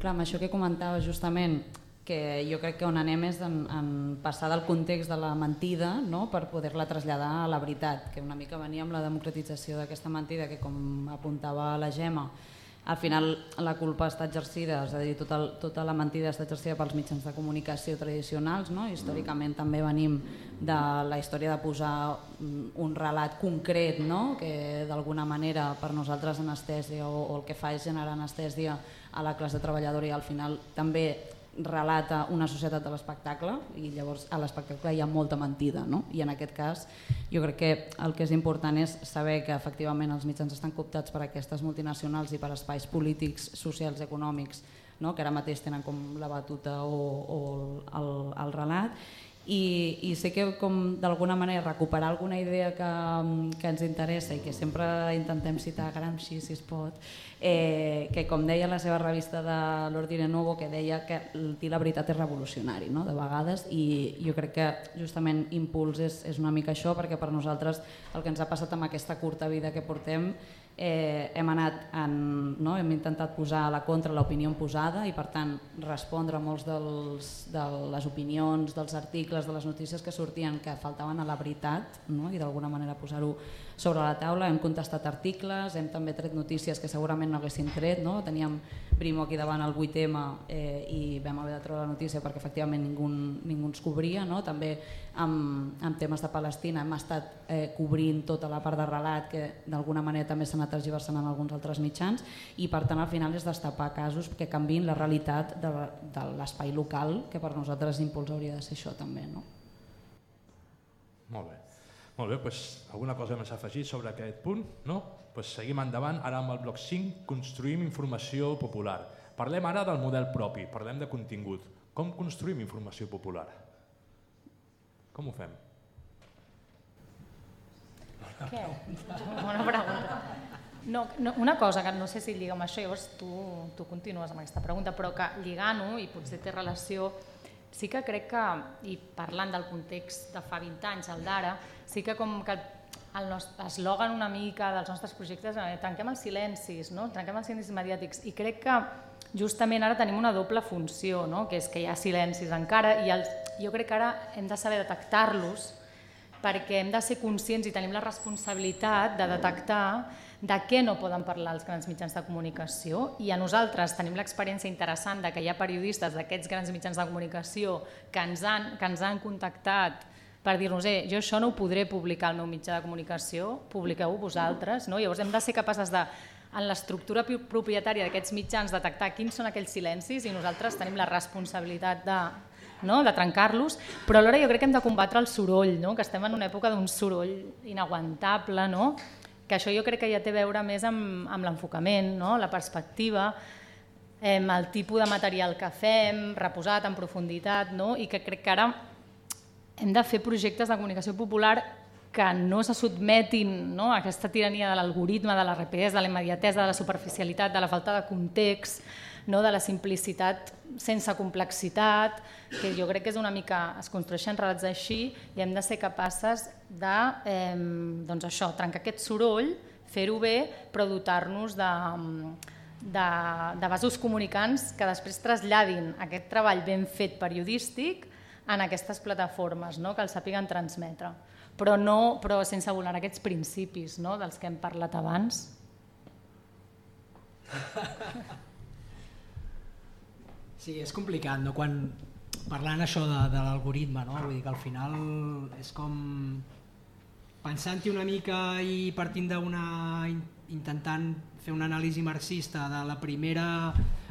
Clar, amb això que comentava justament, que jo crec que on anem és en, en passar del context de la mentida no? per poder-la traslladar a la veritat, que una mica venia amb la democratització d'aquesta mentida que com apuntava la Gemma, al final la culpa està exercida, és a dir, tota, tota la mentida està exercida pels mitjans de comunicació tradicionals, no? històricament també venim de la història de posar mm, un relat concret no? que d'alguna manera per nosaltres anestèsia o, o el que fa és generar anestèsia a la classe treballadora i al final també relata una societat de l'espectacle i llavors a l'espectacle hi ha molta mentida no? i en aquest cas jo crec que el que és important és saber que efectivament els mitjans estan cooptats per aquestes multinacionals i per espais polítics, socials i econòmics no? que ara mateix tenen com la batuta o, o el, el relat i, i sé que com d'alguna manera recuperar alguna idea que, que ens interessa i que sempre intentem citar Gramsci si es pot, eh, que com deia la seva revista de l'Ordine Novo, que deia que dir la veritat és revolucionari no? de vegades i jo crec que justament Impuls és, és una mica això perquè per nosaltres el que ens ha passat amb aquesta curta vida que portem eh, hem anat en, no? hem intentat posar a la contra l'opinió posada i per tant respondre a molts dels, de les opinions, dels articles, de les notícies que sortien que faltaven a la veritat no? i d'alguna manera posar-ho sobre la taula, hem contestat articles, hem també tret notícies que segurament no haguessin tret, no? teníem Primo aquí davant el 8M eh, i vam haver de treure la notícia perquè efectivament ningú, ningú ens cobria, no? també amb, amb temes de Palestina hem estat eh, cobrint tota la part de relat que d'alguna manera també s'ha anat tergiversant en alguns altres mitjans i per tant al final és destapar casos que canvin la realitat de, de l'espai local que per nosaltres Impuls hauria de ser això també. No? Molt bé. Molt bé, doncs, alguna cosa més a afegir sobre aquest punt? No? Doncs seguim endavant, ara amb el bloc 5, construïm informació popular. Parlem ara del model propi, parlem de contingut. Com construïm informació popular? Com ho fem? Què? Bona pregunta. No, no, una cosa que no sé si lliga amb això, llavors tu, tu continues amb aquesta pregunta, però que lligant-ho, i potser té relació sí que crec que, i parlant del context de fa 20 anys, el d'ara, sí que com que el eslògan una mica dels nostres projectes, eh, trenquem els silencis, no? trenquem els silencis mediàtics, i crec que justament ara tenim una doble funció, no? que és que hi ha silencis encara, i els, jo crec que ara hem de saber detectar-los, perquè hem de ser conscients i tenim la responsabilitat de detectar de què no poden parlar els grans mitjans de comunicació i a nosaltres tenim l'experiència interessant de que hi ha periodistes d'aquests grans mitjans de comunicació que ens han, que ens han contactat per dir-nos, eh, jo això no ho podré publicar al meu mitjà de comunicació, publiqueu-ho vosaltres. No? Llavors hem de ser capaces de, en l'estructura propietària d'aquests mitjans, detectar quins són aquells silencis i nosaltres tenim la responsabilitat de, no? de trencar-los, però alhora jo crec que hem de combatre el soroll, no? que estem en una època d'un soroll inaguantable, no? que això jo crec que ja té a veure més amb, amb l'enfocament, no? la perspectiva, eh, el tipus de material que fem, reposat en profunditat, no? i que crec que ara hem de fer projectes de comunicació popular que no se sotmetin no? a aquesta tirania de l'algoritme, de la rapidesa, de la immediatesa, de la superficialitat, de la falta de context, no? de la simplicitat sense complexitat, que jo crec que és una mica, es construeixen relats així i hem de ser capaces de, eh, doncs això, trencar aquest soroll, fer-ho bé, però dotar-nos de, de, de vasos comunicants que després traslladin aquest treball ben fet periodístic en aquestes plataformes, no? que el sàpiguen transmetre, però, no, però sense volar aquests principis no? dels que hem parlat abans. Sí, és complicat, no? Quan parlant això de, de l'algoritme, no? Vull dir que al final és com pensant-hi una mica i partint d'una intentant fer una anàlisi marxista de la primera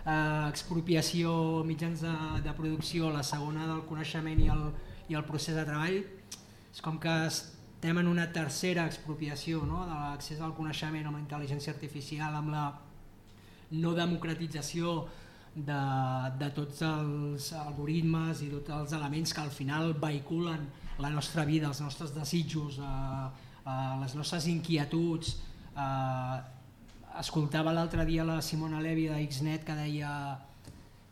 eh, expropiació mitjans de, de producció, la segona del coneixement i el, i el procés de treball, és com que estem en una tercera expropiació no? de l'accés al coneixement amb la intel·ligència artificial, amb la no democratització de, de tots els algoritmes i tots els elements que al final vehiculen la nostra vida, els nostres desitjos, eh, eh, les nostres inquietuds. Eh, escoltava l'altre dia la Simona Levi de Xnet que deia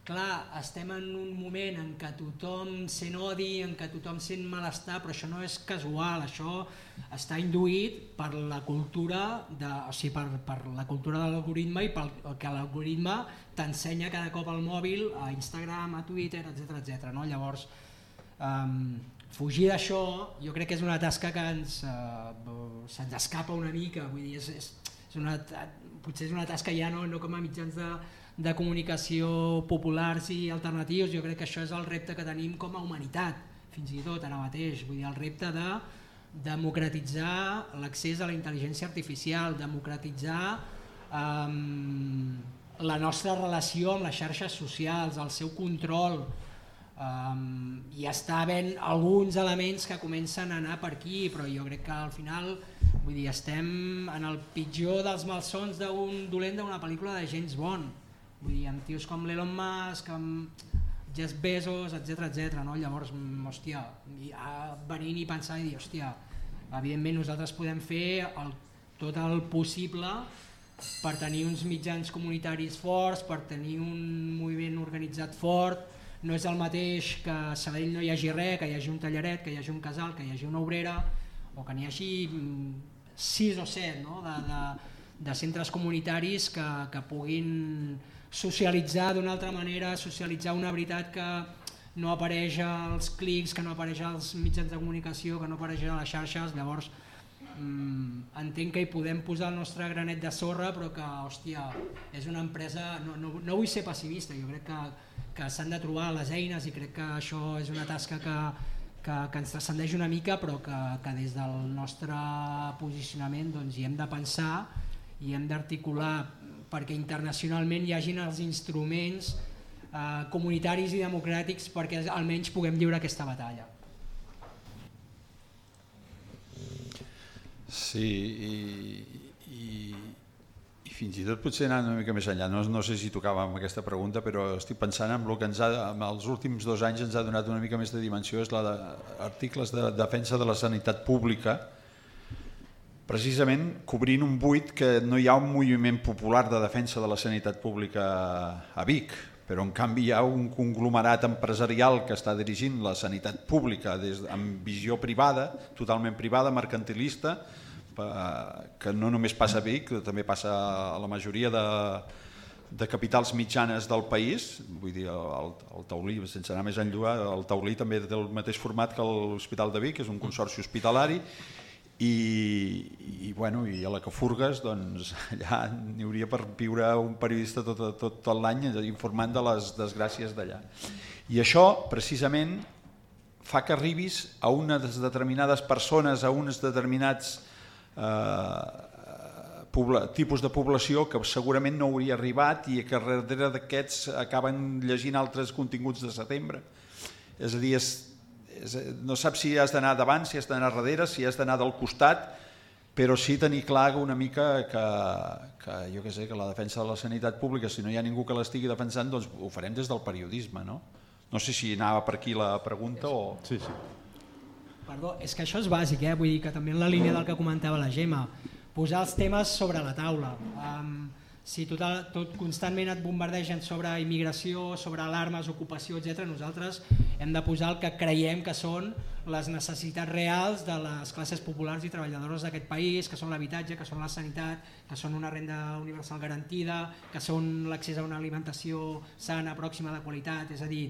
clar, estem en un moment en què tothom sent odi, en què tothom sent malestar, però això no és casual, això està induït per la cultura de, o sigui, per, per la cultura de l'algoritme i pel que l'algoritme t'ensenya cada cop al mòbil, a Instagram, a Twitter, etc etc. No? Llavors, um, fugir d'això jo crec que és una tasca que ens, uh, se'ns escapa una mica, vull dir, és, és, és una, potser és una tasca ja no, no com a mitjans de, de comunicació populars i alternatius, jo crec que això és el repte que tenim com a humanitat, fins i tot ara mateix, vull dir, el repte de democratitzar l'accés a la intel·ligència artificial, democratitzar um, la nostra relació amb les xarxes socials, el seu control, um, i està havent alguns elements que comencen a anar per aquí, però jo crec que al final vull dir, estem en el pitjor dels malsons d'un dolent d'una pel·lícula de James Bond, vull dir, amb tios com l'Elon Musk, amb Jeff Bezos, etc etc. No? Llavors, mm, hòstia, venint i pensar i dir, hòstia, evidentment nosaltres podem fer el, tot el possible per tenir uns mitjans comunitaris forts, per tenir un moviment organitzat fort, no és el mateix que a Sabadell no hi hagi res, que hi hagi un tallaret, que hi hagi un casal, que hi hagi una obrera, o que n'hi hagi mm, sis o set no? de, de, de centres comunitaris que, que puguin socialitzar d'una altra manera, socialitzar una veritat que no apareix als clics, que no apareix als mitjans de comunicació, que no apareix a les xarxes, llavors mmm, entenc que hi podem posar el nostre granet de sorra, però que, hòstia, és una empresa, no, no, no vull ser pessimista, jo crec que, que s'han de trobar les eines i crec que això és una tasca que, que, que ens transcendeix una mica, però que, que des del nostre posicionament doncs, hi hem de pensar i hem d'articular perquè internacionalment hi hagin els instruments eh, comunitaris i democràtics perquè almenys puguem lliurar aquesta batalla. Sí, i fins i tot potser anar una mica més enllà, no, no sé si tocava amb aquesta pregunta, però estic pensant en el que ens ha, en els últims dos anys ens ha donat una mica més de dimensió, és la de, de defensa de la sanitat pública, precisament cobrint un buit que no hi ha un moviment popular de defensa de la sanitat pública a Vic, però en canvi hi ha un conglomerat empresarial que està dirigint la sanitat pública des, amb visió privada, totalment privada, mercantilista, que no només passa a Vic, també passa a la majoria de, de capitals mitjanes del país, vull dir, el, el Taulí, sense anar més enllà, el Taulí també té el mateix format que l'Hospital de Vic, és un consorci hospitalari, i, i, bueno, i a la que furgues doncs, allà n'hi hauria per viure un periodista tot, tot, tot l'any informant de les desgràcies d'allà. I això precisament fa que arribis a unes determinades persones, a uns determinats pobla, tipus de població que segurament no hauria arribat i que darrere d'aquests acaben llegint altres continguts de setembre. És a dir, és, no saps si has d'anar davant, si has d'anar darrere, si has d'anar del costat, però sí tenir clar una mica que, que jo que sé, que la defensa de la sanitat pública, si no hi ha ningú que l'estigui defensant, doncs ho farem des del periodisme, no? No sé si anava per aquí la pregunta o... Sí, sí. Perdó, és que això és bàsic, eh? vull dir que també en la línia del que comentava la Gemma, posar els temes sobre la taula. Um, si tot, tot constantment et bombardegen sobre immigració, sobre alarmes, ocupació, etc., nosaltres hem de posar el que creiem que són les necessitats reals de les classes populars i treballadores d'aquest país, que són l'habitatge, que són la sanitat, que són una renda universal garantida, que són l'accés a una alimentació sana, pròxima de qualitat, és a dir,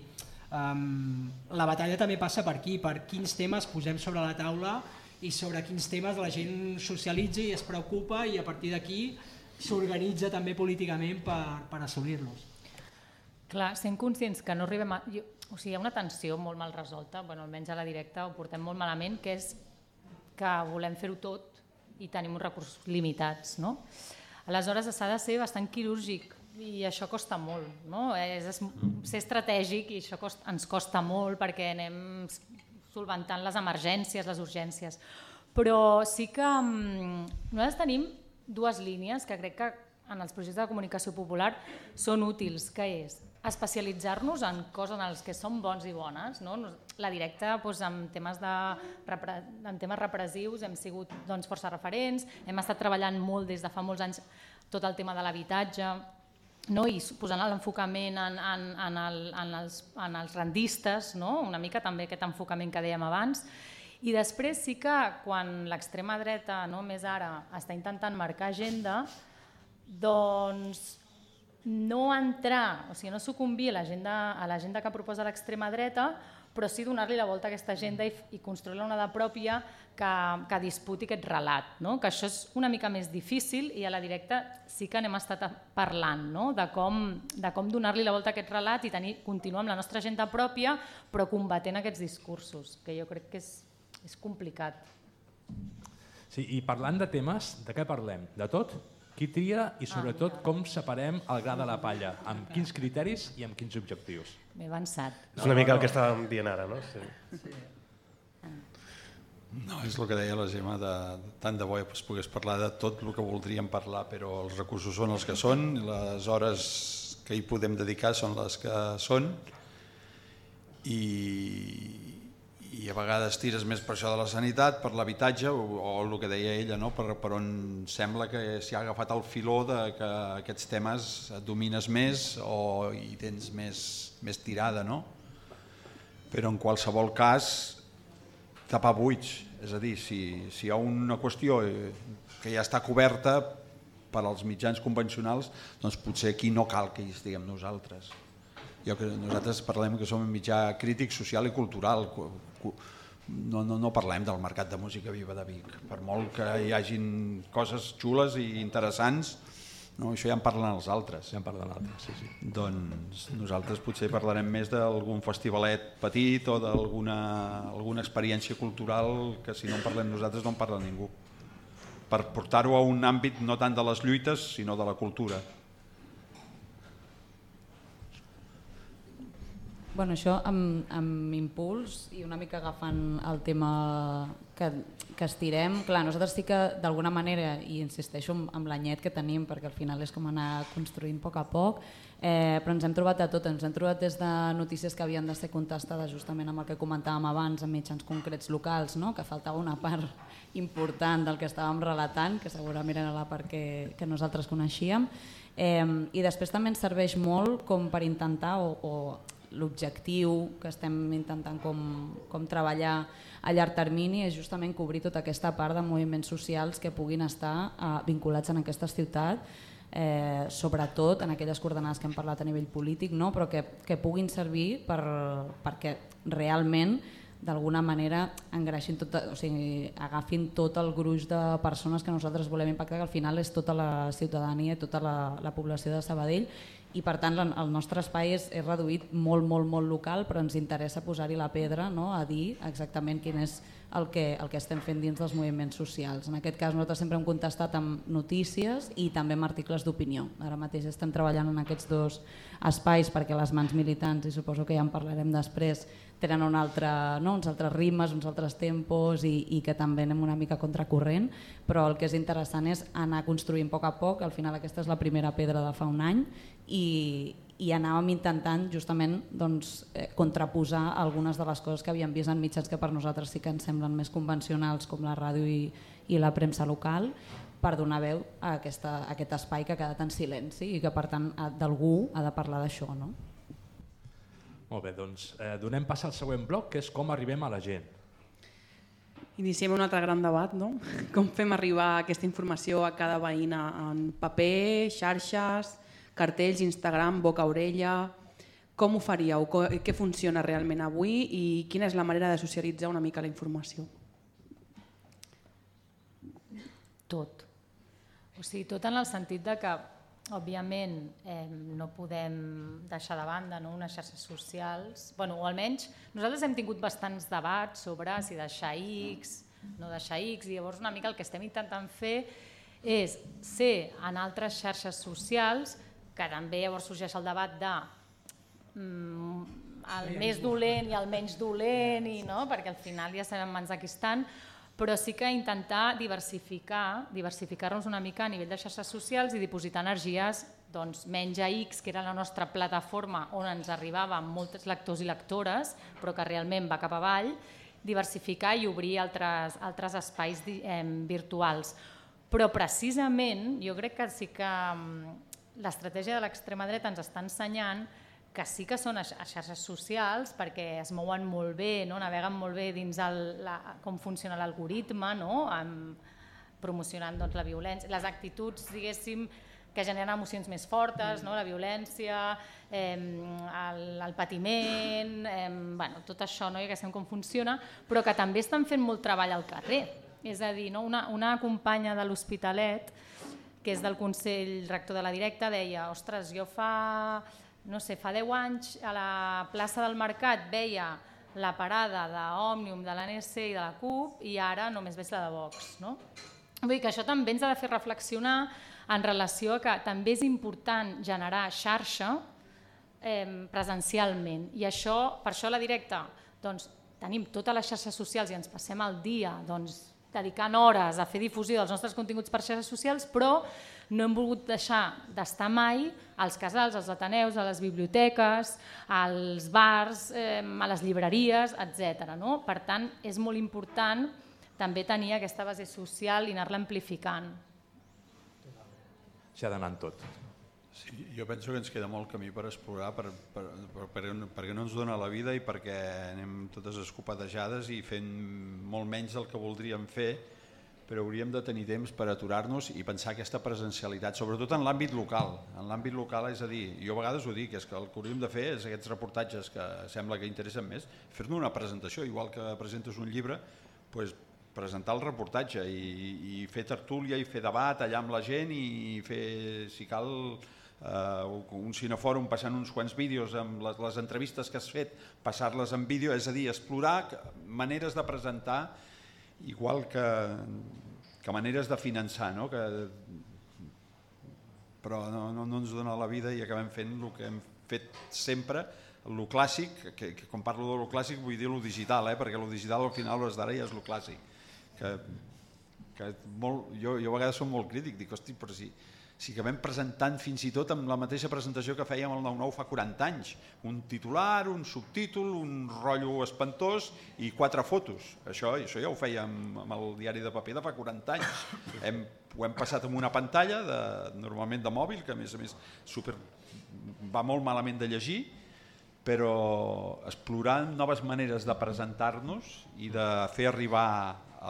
um, la batalla també passa per aquí, per quins temes posem sobre la taula i sobre quins temes la gent socialitza i es preocupa i a partir d'aquí s'organitza també políticament per, per assolir-los. Clar, sent conscients que no arribem a... Jo, o sigui, hi ha una tensió molt mal resolta, bueno, almenys a la directa ho portem molt malament, que és que volem fer-ho tot i tenim uns recursos limitats. No? Aleshores s'ha de ser bastant quirúrgic i això costa molt. No? És, és ser estratègic i això costa, ens costa molt perquè anem solventant les emergències, les urgències. Però sí que um, nosaltres tenim dues línies que crec que en els projectes de comunicació popular són útils, que és especialitzar-nos en coses en els que som bons i bones. No? La directa doncs, en, temes de, en temes repressius hem sigut doncs, força referents, hem estat treballant molt des de fa molts anys tot el tema de l'habitatge, no? i posant l'enfocament en, en, en, el, en, els, en els rendistes, no? una mica també aquest enfocament que dèiem abans, i després sí que quan l'extrema dreta, no més ara, està intentant marcar agenda, doncs no entrar, o sigui, no sucumbir a l'agenda que proposa l'extrema dreta, però sí donar-li la volta a aquesta agenda i, i construir-la una onada pròpia que, que disputi aquest relat, no? que això és una mica més difícil i a la directa sí que n'hem estat parlant no? de com, de com donar-li la volta a aquest relat i tenir, continuar amb la nostra agenda pròpia però combatent aquests discursos, que jo crec que és, és complicat. Sí, I parlant de temes, de què parlem? De tot? Qui tria i sobretot com separem el gra de la palla? Amb quins criteris i amb quins objectius? M'he avançat. És una mica el que estàvem dient ara, no? Sí. No, és el que deia la Gemma, de, tant de bo es pogués parlar de tot el que voldríem parlar, però els recursos són els que són, les hores que hi podem dedicar són les que són i, i a vegades tires més per això de la sanitat, per l'habitatge o, o el que deia ella, no? per, per on sembla que s'hi ha agafat el filó de que aquests temes et domines més o hi tens més, més tirada. No? Però en qualsevol cas tapar buits, és a dir, si, si hi ha una qüestió eh, que ja està coberta per als mitjans convencionals, doncs potser aquí no cal que hi estiguem nosaltres. Jo que nosaltres parlem que som un mitjà crític, social i cultural. No, no, no parlem del mercat de música viva de Vic. Per molt que hi hagin coses xules i interessants, no, això ja en parlen els altres. Ja en parlen altres, sí, sí. Doncs nosaltres potser parlarem més d'algun festivalet petit o d'alguna alguna experiència cultural que si no en parlem nosaltres no en parla ningú. Per portar-ho a un àmbit no tant de les lluites, sinó de la cultura. Bueno, això amb, amb impuls i una mica agafant el tema que, que estirem, clar, nosaltres sí que d'alguna manera, i insisteixo amb, l'anyet que tenim, perquè al final és com anar construint a poc a poc, eh, però ens hem trobat de tot, ens hem trobat des de notícies que havien de ser contestades justament amb el que comentàvem abans, amb mitjans concrets locals, no? que faltava una part important del que estàvem relatant, que segurament era la part que, que nosaltres coneixíem, eh, i després també ens serveix molt com per intentar o, o l'objectiu que estem intentant com, com treballar a llarg termini és justament cobrir tota aquesta part de moviments socials que puguin estar eh, vinculats en aquesta ciutat, eh, sobretot en aquelles coordenades que hem parlat a nivell polític, no? però que, que puguin servir per, perquè realment d'alguna manera engreixin tot, o sigui, agafin tot el gruix de persones que nosaltres volem impactar, que al final és tota la ciutadania i tota la, la població de Sabadell i per tant el nostre espai és, és reduït molt, molt, molt local, però ens interessa posar-hi la pedra no? a dir exactament quin és el que, el que estem fent dins dels moviments socials. En aquest cas nosaltres sempre hem contestat amb notícies i també amb articles d'opinió. Ara mateix estem treballant en aquests dos espais perquè les mans militants, i suposo que ja en parlarem després, tenen un altre, no? uns altres ritmes, uns altres tempos i, i que també anem una mica contracorrent, però el que és interessant és anar construint a poc a poc, al final aquesta és la primera pedra de fa un any i, i anàvem intentant justament doncs, eh, contraposar algunes de les coses que havíem vist en mitjans que per nosaltres sí que ens semblen més convencionals com la ràdio i, i la premsa local per donar veu a, aquesta, a aquest espai que ha quedat en silenci i que per tant d'algú ha de parlar d'això. No? Molt bé, doncs eh, donem pas al següent bloc, que és com arribem a la gent. Iniciem un altre gran debat, no? Com fem arribar aquesta informació a cada veïna en paper, xarxes, cartells, Instagram, boca-orella... Com ho faríeu? Què funciona realment avui i quina és la manera de socialitzar una mica la informació? Tot. O sigui, tot en el sentit de que òbviament eh, no podem deixar de banda no, unes xarxes socials, bueno, o almenys nosaltres hem tingut bastants debats sobre si deixar X, no deixar X, i llavors una mica el que estem intentant fer és ser en altres xarxes socials, que també llavors sorgeix el debat de mm, el més dolent i el menys dolent, i, no? perquè al final ja sabem mans de qui estan, però sí que intentar diversificar, diversificar-nos una mica a nivell de xarxes socials i dipositar energies doncs, menja X, que era la nostra plataforma on ens arribaven molts lectors i lectores, però que realment va cap avall, diversificar i obrir altres, altres espais eh, virtuals. Però precisament jo crec que sí que mm, l'estratègia de l'extrema dreta ens està ensenyant que sí que són a xarxes socials perquè es mouen molt bé, no? naveguen molt bé dins el, la, com funciona l'algoritme, no? Amb, promocionant doncs, la violència, les actituds, diguéssim, que generen emocions més fortes, no? la violència, eh, el, el patiment, eh, bueno, tot això no? i que sabem com funciona, però que també estan fent molt treball al carrer. És a dir, no? una, una companya de l'Hospitalet, que és del Consell Rector de la Directa, deia, ostres, jo fa, no sé, fa 10 anys a la plaça del Mercat veia la parada d'Òmnium, de l'ANC i de la CUP i ara només veig la de Vox. No? Vull dir que això també ens ha de fer reflexionar en relació a que també és important generar xarxa eh, presencialment i això, per això la directa, doncs, tenim totes les xarxes socials i ens passem el dia doncs, dedicant hores a fer difusió dels nostres continguts per xarxes socials, però no hem volgut deixar d'estar mai als casals, als ateneus, a les biblioteques, als bars, eh, a les llibreries, etc. No? Per tant, és molt important també tenir aquesta base social i anar-la amplificant. S'ha d'anar tot. Sí, jo penso que ens queda molt camí per explorar per, per, per, per, perquè no ens dona la vida i perquè anem totes escopadejades i fent molt menys del que voldríem fer, però hauríem de tenir temps per aturar-nos i pensar aquesta presencialitat, sobretot en l'àmbit local. En l'àmbit local, és a dir, jo a vegades ho dic, és que el que hauríem de fer és aquests reportatges que sembla que interessen més, fer-ne una presentació, igual que presentes un llibre, doncs presentar el reportatge i, i fer tertúlia i fer debat allà amb la gent i fer, si cal, eh, un cinefòrum passant uns quants vídeos amb les, les entrevistes que has fet, passar-les en vídeo, és a dir, explorar maneres de presentar igual que, que maneres de finançar, no? que, però no, no, no ens dona la vida i acabem fent el que hem fet sempre, el clàssic, que, que quan parlo de lo clàssic vull dir lo digital, eh? perquè lo digital al final hores d'ara ja és lo clàssic. Que, que molt, jo, jo a vegades som molt crític, dic, hosti, però si, si acabem presentant fins i tot amb la mateixa presentació que fèiem el 9-9 fa 40 anys. Un titular, un subtítol, un rotllo espantós i quatre fotos. Això, això ja ho fèiem amb el diari de paper de fa 40 anys. Hem, ho hem passat amb una pantalla, de, normalment de mòbil, que a més a més super, va molt malament de llegir, però explorant noves maneres de presentar-nos i de fer arribar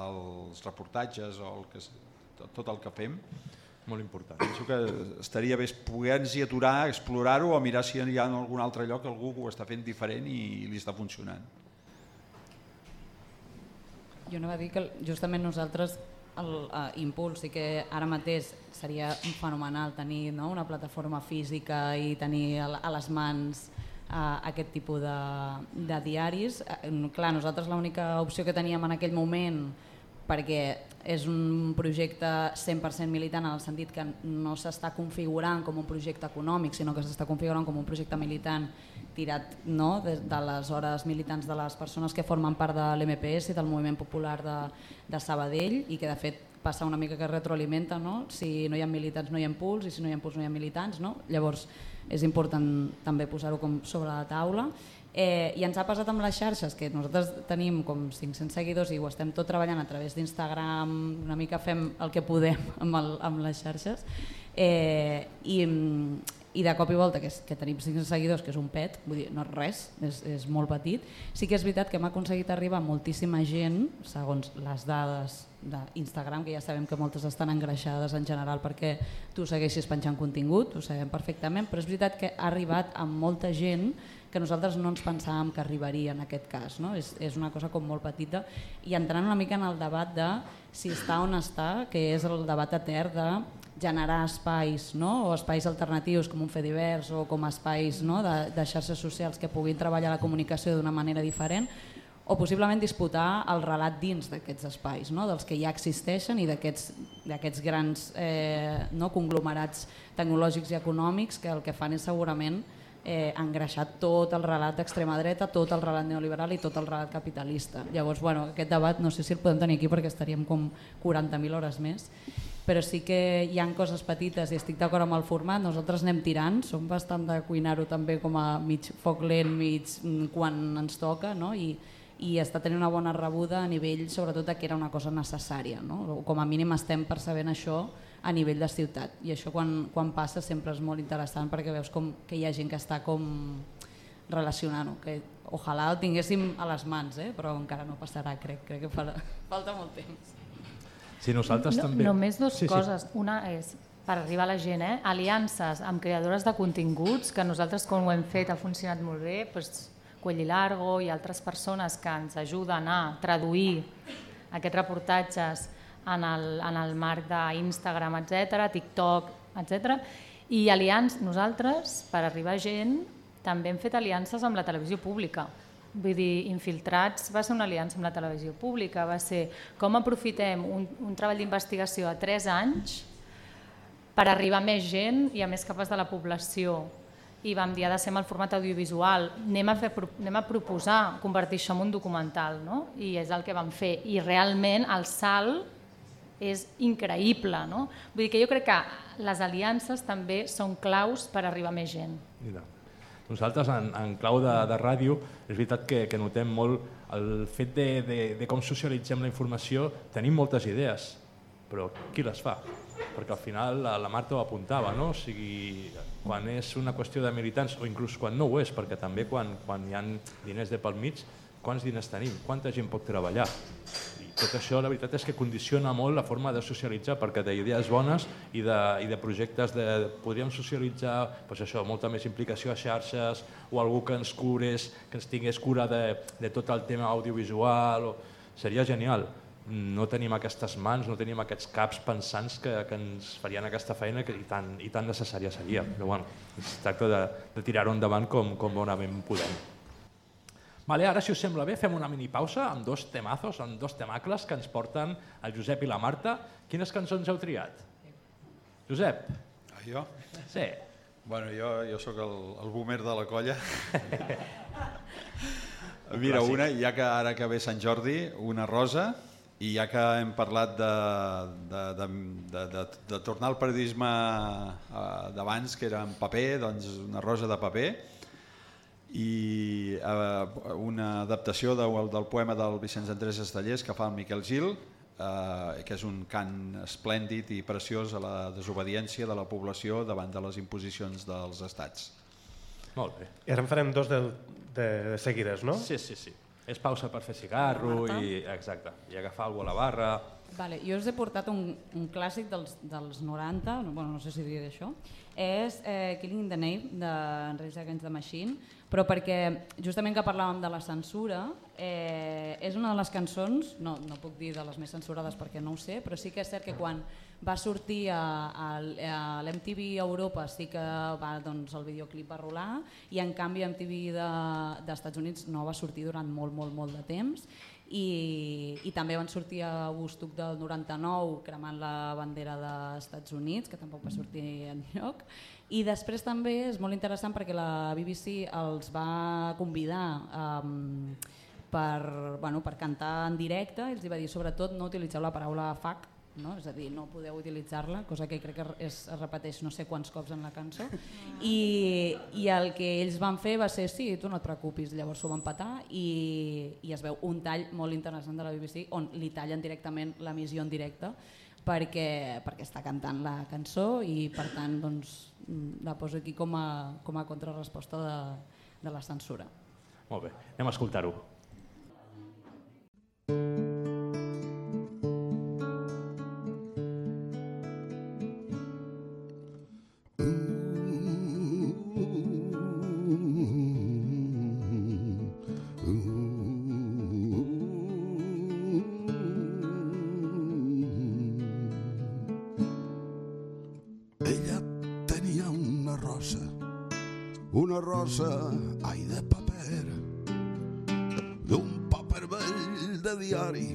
els reportatges o el que, tot el que fem, molt important. Penso que estaria bé poder-nos-hi aturar, explorar-ho o mirar si hi ha en algun altre lloc algú que ho està fent diferent i li està funcionant. Jo no va dir que justament nosaltres el uh, impuls i que ara mateix seria fenomenal tenir no, una plataforma física i tenir a, les mans uh, aquest tipus de, de diaris. Uh, clar, nosaltres l'única opció que teníem en aquell moment perquè és un projecte 100% militant en el sentit que no s'està configurant com un projecte econòmic, sinó que s'està configurant com un projecte militant tirat no, de, de les hores militants de les persones que formen part de l'MPS i del moviment popular de, de Sabadell i que de fet passa una mica que retroalimenta, no? si no hi ha militants no hi ha impuls i si no hi ha impuls no hi ha militants, no? llavors és important també posar-ho sobre la taula Eh, I ens ha passat amb les xarxes, que nosaltres tenim com 500 seguidors i ho estem tot treballant a través d'Instagram, una mica fem el que podem amb, el, amb les xarxes, eh, i, i de cop i volta que, és, que tenim 500 seguidors, que és un pet, vull dir, no és res, és, és molt petit, sí que és veritat que hem aconseguit arribar a moltíssima gent, segons les dades d'Instagram, que ja sabem que moltes estan engreixades en general perquè tu segueixis penjant contingut, ho sabem perfectament, però és veritat que ha arribat a molta gent que nosaltres no ens pensàvem que arribaria en aquest cas. No? És, és una cosa com molt petita i entrant una mica en el debat de si està on està, que és el debat etern de generar espais no? o espais alternatius com un fer divers o com espais no? de, de xarxes socials que puguin treballar la comunicació d'una manera diferent o possiblement disputar el relat dins d'aquests espais, no? dels que ja existeixen i d'aquests grans eh, no? conglomerats tecnològics i econòmics que el que fan és segurament eh, engreixat tot el relat d'extrema dreta, tot el relat neoliberal i tot el relat capitalista. Llavors, bueno, aquest debat no sé si el podem tenir aquí perquè estaríem com 40.000 hores més, però sí que hi han coses petites i estic d'acord amb el format, nosaltres anem tirant, som bastant de cuinar-ho també com a mig foc lent, mig mm, quan ens toca, no? I, i està tenint una bona rebuda a nivell sobretot que era una cosa necessària, no? com a mínim estem percebent això a nivell de ciutat i això quan, quan passa sempre és molt interessant perquè veus com que hi ha gent que està com relacionant-ho, que ojalà el tinguéssim a les mans, eh? però encara no passarà, crec, crec que falta, falta molt temps. Sí, nosaltres no, també... Només dues sí, coses. Sí. Una és, per arribar a la gent, eh? aliances amb creadores de continguts, que nosaltres quan ho hem fet ha funcionat molt bé, doncs, Cuelli Largo i altres persones que ens ajuden a traduir aquests reportatges en el, en el marc d'Instagram, etc, TikTok, etc. I aliances, nosaltres, per arribar a gent, també hem fet aliances amb la televisió pública. Vull dir, Infiltrats va ser una aliança amb la televisió pública, va ser com aprofitem un, un treball d'investigació a 3 anys per arribar a més gent i a més capes de la població i vam dir ha de ser amb el format audiovisual, anem a, fer, anem a proposar convertir això en un documental no? i és el que vam fer i realment el salt és increïble. No? Vull dir que jo crec que les aliances també són claus per arribar a més gent. Mira. Nosaltres, en, en clau de, de ràdio, és veritat que, que notem molt el fet de, de, de com socialitzem la informació. Tenim moltes idees, però qui les fa? Perquè al final la, la Marta ho apuntava, no? o sigui, quan és una qüestió de militants, o inclús quan no ho és, perquè també quan, quan hi ha diners de pel mig, quants diners tenim, quanta gent pot treballar. Tot això la veritat és que condiciona molt la forma de socialitzar, perquè d'idees bones i de, i de projectes de, podríem socialitzar doncs això, molta més implicació a xarxes o algú que ens cures, que ens tingués cura de, de tot el tema audiovisual, o... seria genial. No tenim aquestes mans, no tenim aquests caps pensants que, que ens farien aquesta feina que, i, tan, i tan necessària seria. Però bueno, es tracta de, de tirar-ho endavant com, com bonament podem. Vale, ara, si us sembla bé, fem una mini pausa amb dos temazos, amb dos temacles que ens porten el Josep i la Marta. Quines cançons heu triat? Josep? Ah, jo? Sí. Bueno, jo, jo sóc el, el boomer de la colla. Mira, una, ja que ara que ve Sant Jordi, una rosa, i ja que hem parlat de, de, de, de, de, de tornar al periodisme eh, d'abans, que era en paper, doncs una rosa de paper, i eh, una adaptació de, del poema del Vicenç Andrés Estellers que fa el Miquel Gil, eh, que és un cant esplèndid i preciós a la desobediència de la població davant de les imposicions dels estats. Molt bé. I ara en farem dos de, de, de seguides, no? Sí, sí, sí. És pausa per fer cigarro i, exacte, i agafar alguna a la barra. Vale, jo us he portat un, un clàssic dels, dels 90, no, bueno, no sé si diré això, és eh, Killing in the Name de Rage Against the Machine, però perquè justament que parlàvem de la censura, eh, és una de les cançons, no, no puc dir de les més censurades perquè no ho sé, però sí que és cert que quan va sortir a, a, a l'MTV Europa sí que va, doncs, el videoclip va rolar i en canvi MTV de, d'Estats Units no va sortir durant molt, molt, molt de temps i, i també van sortir a Woodstock del 99 cremant la bandera dels Estats Units, que tampoc va sortir en lloc. I després també és molt interessant perquè la BBC els va convidar um, per, bueno, per cantar en directe. I els va dir sobretot no utilitzeu la paraula fuck no? és a dir, no podeu utilitzar-la, cosa que crec que es, repeteix no sé quants cops en la cançó, i, i el que ells van fer va ser sí, tu no et preocupis, llavors ho van patar i, i es veu un tall molt interessant de la BBC on li tallen directament l'emissió en directe perquè, perquè està cantant la cançó i per tant doncs, la poso aquí com a, com a contrarresposta de, de la censura. Molt bé, anem a escoltar-ho. Ella de diari,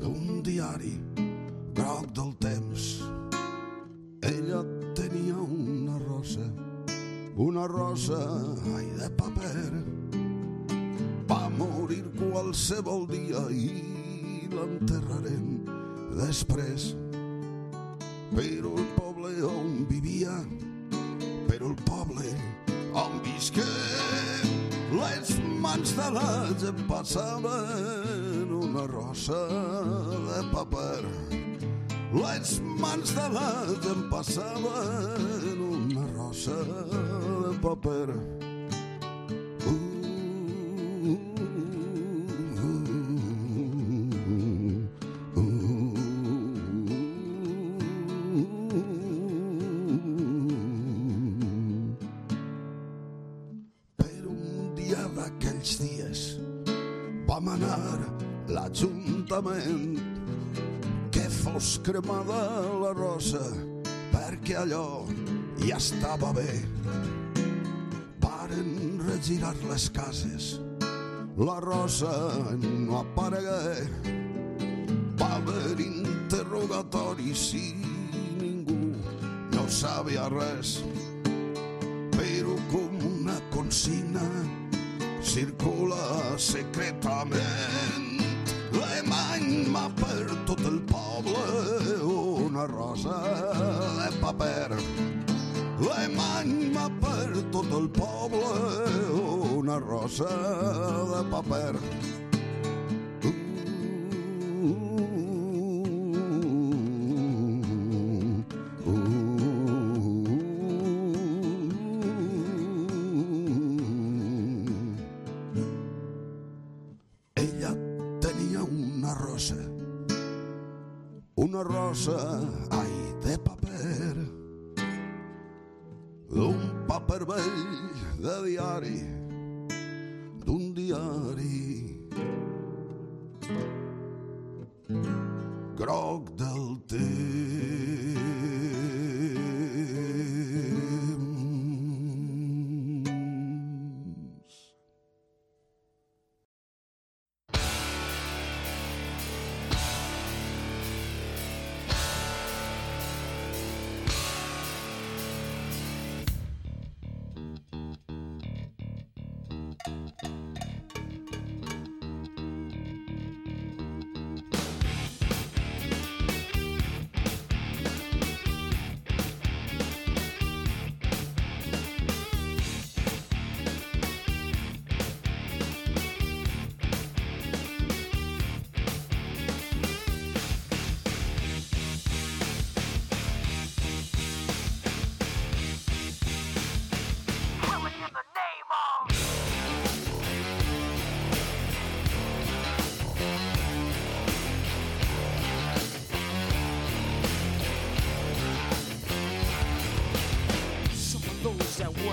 d'un diari groc del temps. Ella tenia una rosa, una rosa, ai, de paper, va morir qualsevol dia i l'enterrarem després. Però el poble on vivia, però el poble on visqué, les mans de la gent passaven una rosa de paper. Les mans de la gent passaven una rosa de paper. lament que fos cremada la rosa perquè allò ja estava bé. Varen regirar les cases, la rosa no aparegué. Va haver interrogatori si ningú no sabia res, però com una consigna circula secretament mà per tot el poble una rosa de paper. L'emma per tot el poble una rosa de paper. the Yachty.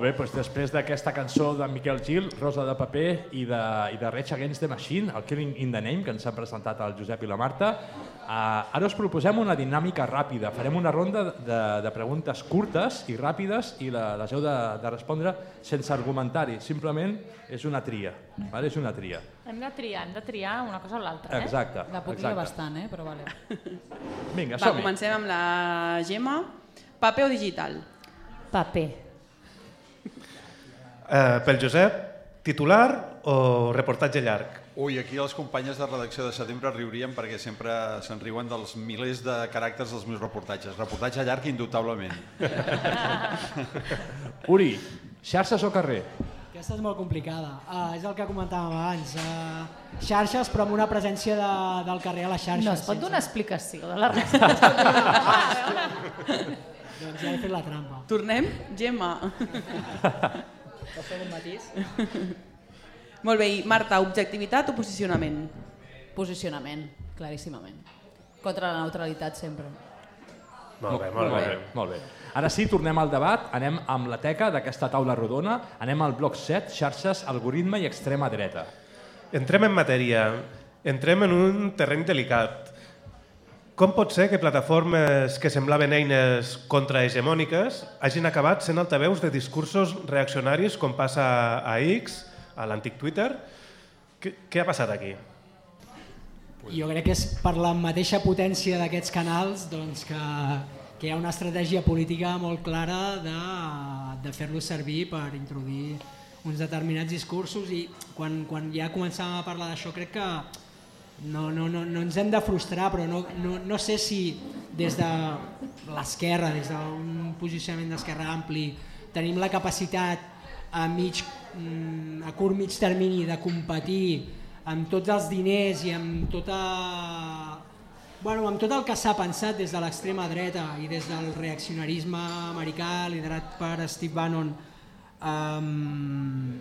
Molt bé, doncs després d'aquesta cançó de Miquel Gil, Rosa de Paper i de, i de Rage Against the Machine, el Killing in the Name, que ens han presentat el Josep i la Marta, uh, ara us proposem una dinàmica ràpida. Farem una ronda de, de preguntes curtes i ràpides i la, les heu de, de respondre sense argumentari. Simplement és una tria. Vale? És una tria. Hem de triar, hem de triar una cosa o l'altra, eh? Exacte. La puc exacte. bastant, eh? però vale. Vinga, Va, som-hi. comencem amb la Gemma. Paper o digital? Paper. Eh, pel Josep, titular o reportatge llarg? Ui, aquí les companyes de redacció de setembre riurien perquè sempre se'n riuen dels milers de caràcters dels meus reportatges. Reportatge llarg, indubtablement. Uri, xarxes o carrer? Aquesta és molt complicada. Uh, és el que comentàvem abans. Uh, xarxes, però amb una presència de, del carrer a les xarxes. No es pot sense- donar explicació de la resposta. Doncs ja he fet la trampa. Tornem? Gemma. Fer un matís? Molt bé, i Marta, objectivitat o posicionament? Posicionament, claríssimament. Contra la neutralitat sempre. Molt bé, molt bé. Molt bé. Ara sí, tornem al debat, anem amb la teca d'aquesta taula rodona, anem al bloc 7, xarxes, algoritme i extrema dreta. Entrem en matèria. Entrem en un terreny delicat. Com pot ser que plataformes que semblaven eines contrahegemòniques hagin acabat sent altaveus de discursos reaccionaris com passa a X, a l'antic Twitter? Què, què ha passat aquí? Jo crec que és per la mateixa potència d'aquests canals doncs, que, que hi ha una estratègia política molt clara de, de fer-los servir per introduir uns determinats discursos i quan, quan ja començàvem a parlar d'això crec que no, no, no, no ens hem de frustrar, però no, no, no sé si des de l'esquerra, des d'un posicionament d'esquerra ampli, tenim la capacitat a, mig, mm, a curt mig termini de competir amb tots els diners i amb tota bueno, amb tot el que s'ha pensat des de l'extrema dreta i des del reaccionarisme americà liderat per Steve Bannon amb,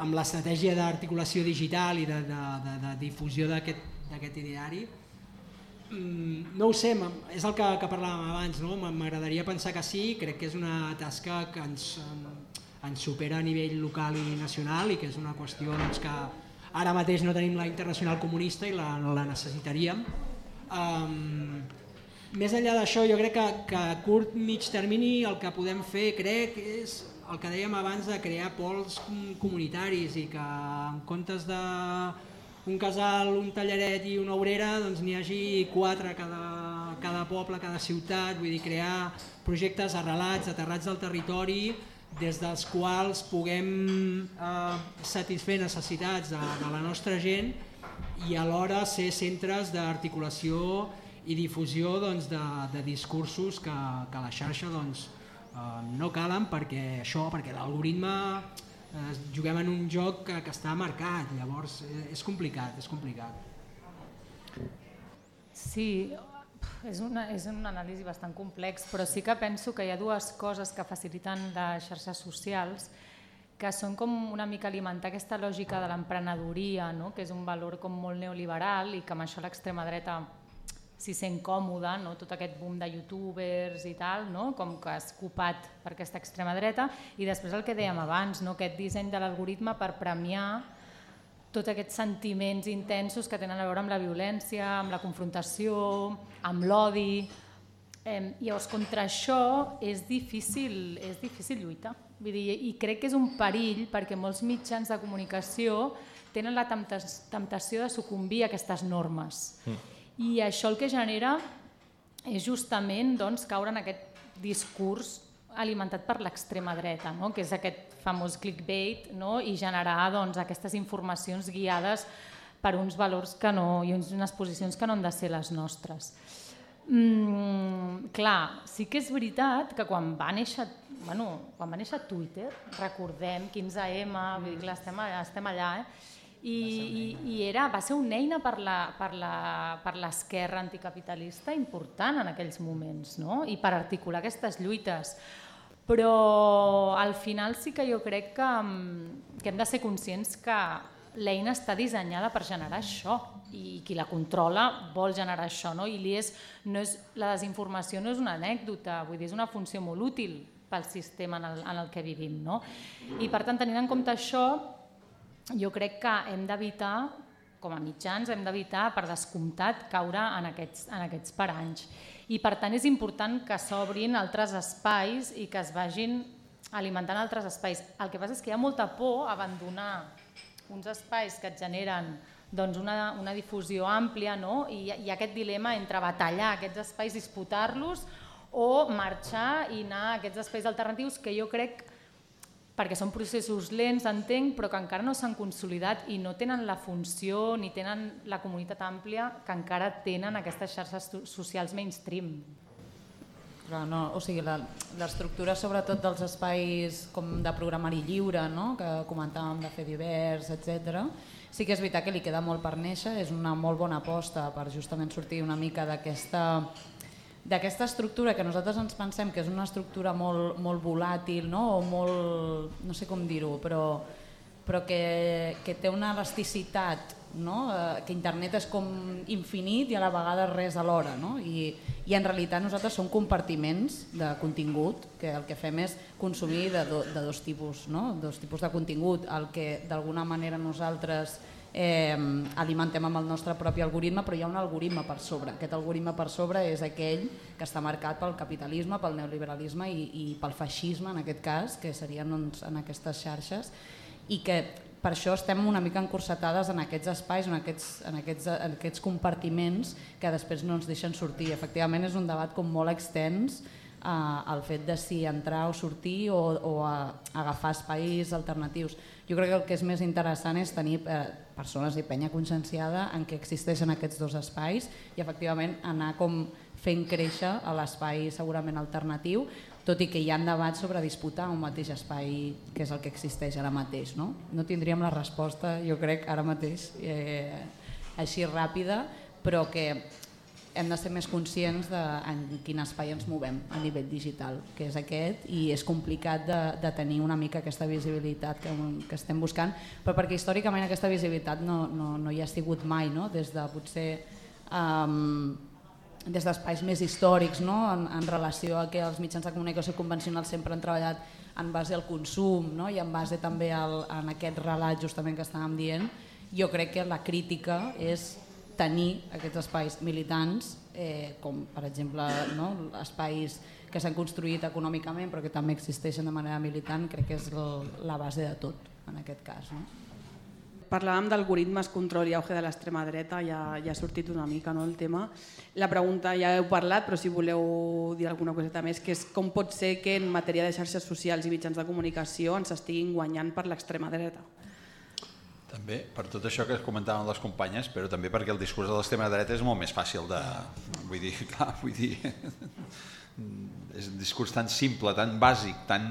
amb l'estratègia d'articulació digital i de, de, de, de difusió d'aquest d'aquest ideari Mm, no ho sé, és el que, que parlàvem abans, no? M'agradaria pensar que sí, crec que és una tasca que ens, en- ens supera a nivell local i nacional i que és una qüestió doncs, que ara mateix no tenim la internacional comunista i la, la necessitaríem. Um, més enllà d'això, jo crec que, que a curt mig termini el que podem fer, crec, és el que dèiem abans de crear pols com- comunitaris i que en comptes de un casal, un tallaret i una obrera, doncs n'hi hagi quatre a cada, cada poble, a cada ciutat, vull dir, crear projectes arrelats, aterrats al territori, des dels quals puguem eh, satisfer necessitats de, de la nostra gent i alhora ser centres d'articulació i difusió doncs, de, de discursos que, que la xarxa doncs, eh, no calen perquè això, perquè l'algoritme eh, juguem en un joc que, que està marcat, llavors eh, és complicat, és complicat. Sí, és, una, és un anàlisi bastant complex, però sí que penso que hi ha dues coses que faciliten les xarxes socials que són com una mica alimentar aquesta lògica de l'emprenedoria, no? que és un valor com molt neoliberal i que amb això l'extrema dreta s'hi sent còmoda, no? tot aquest boom de youtubers i tal, no? com que és copat per aquesta extrema dreta, i després el que dèiem abans, no? aquest disseny de l'algoritme per premiar tots aquests sentiments intensos que tenen a veure amb la violència, amb la confrontació, amb l'odi. Eh, llavors, contra això és difícil, és difícil lluitar. Vull dir, I crec que és un perill perquè molts mitjans de comunicació tenen la tempta- temptació de sucumbir a aquestes normes. Mm. I això el que genera és justament doncs, caure en aquest discurs alimentat per l'extrema dreta, no? que és aquest famós clickbait no? i generar doncs, aquestes informacions guiades per uns valors que no, i unes posicions que no han de ser les nostres. Mm, clar, sí que és veritat que quan va néixer, bueno, quan va néixer Twitter, recordem, 15M, vull dir, clar, estem, estem allà, eh? I, i, i era, va ser una eina per l'esquerra anticapitalista important en aquells moments, no? i per articular aquestes lluites. Però al final sí que jo crec que, que hem de ser conscients que l'eina està dissenyada per generar això i qui la controla vol generar això. No? I és, no és, la desinformació no és una anècdota, vull dir, és una funció molt útil pel sistema en el, en el que vivim. No? I per tant, tenint en compte això, jo crec que hem d'evitar, com a mitjans, hem d'evitar per descomptat caure en aquests, en aquests paranys. I per tant és important que s'obrin altres espais i que es vagin alimentant altres espais. El que passa és que hi ha molta por a abandonar uns espais que et generen doncs una, una difusió àmplia no? I, i aquest dilema entre batallar aquests espais, disputar-los o marxar i anar a aquests espais alternatius que jo crec perquè són processos lents, entenc, però que encara no s'han consolidat i no tenen la funció ni tenen la comunitat àmplia que encara tenen aquestes xarxes socials mainstream. Clar, no, o sigui, l'estructura sobretot dels espais com de programari lliure, no? que comentàvem de fer divers, etc. Sí que és veritat que li queda molt per néixer, és una molt bona aposta per justament sortir una mica d'aquesta d'aquesta estructura que nosaltres ens pensem que és una estructura molt, molt volàtil no? o molt, no sé com dir-ho, però, però que, que té una elasticitat no? eh, que internet és com infinit i a la vegada res alhora no? I, i en realitat nosaltres som compartiments de contingut que el que fem és consumir de, do, de dos tipus no? dos tipus de contingut el que d'alguna manera nosaltres eh, alimentem amb el nostre propi algoritme però hi ha un algoritme per sobre aquest algoritme per sobre és aquell que està marcat pel capitalisme, pel neoliberalisme i, i pel feixisme en aquest cas que serien doncs, en aquestes xarxes i que per això estem una mica encursetades en aquests espais, en aquests, en aquests, en aquests compartiments que després no ens deixen sortir. Efectivament és un debat com molt extens eh, el fet de si entrar o sortir o, o a, agafar espais alternatius. Jo crec que el que és més interessant és tenir eh, persones i penya conscienciada en què existeixen aquests dos espais i efectivament anar com fent créixer l'espai segurament alternatiu, tot i que hi ha debats sobre disputar un mateix espai que és el que existeix ara mateix. No, no tindríem la resposta, jo crec, ara mateix, eh, així ràpida, però que hem de ser més conscients de en quin espai ens movem a nivell digital, que és aquest, i és complicat de, de tenir una mica aquesta visibilitat que, que estem buscant, però perquè històricament aquesta visibilitat no, no, no hi ha sigut mai, no? des de potser... Um, des d'espais més històrics no? en, en relació a que els mitjans de comunicació convencionals sempre han treballat en base al consum no? i en base també al, en aquest relat justament que estàvem dient, jo crec que la crítica és tenir aquests espais militants, eh, com per exemple no? espais que s'han construït econòmicament però que també existeixen de manera militant, crec que és el, la base de tot en aquest cas. No? parlàvem d'algoritmes, control i auge de l'extrema dreta, ja, ja ha sortit una mica no, el tema. La pregunta ja heu parlat, però si voleu dir alguna coseta més, que és com pot ser que en matèria de xarxes socials i mitjans de comunicació ens estiguin guanyant per l'extrema dreta? També, per tot això que comentaven les companyes, però també perquè el discurs de l'extrema dreta és molt més fàcil de... Vull dir, clar, vull dir... és un discurs tan simple, tan bàsic, tan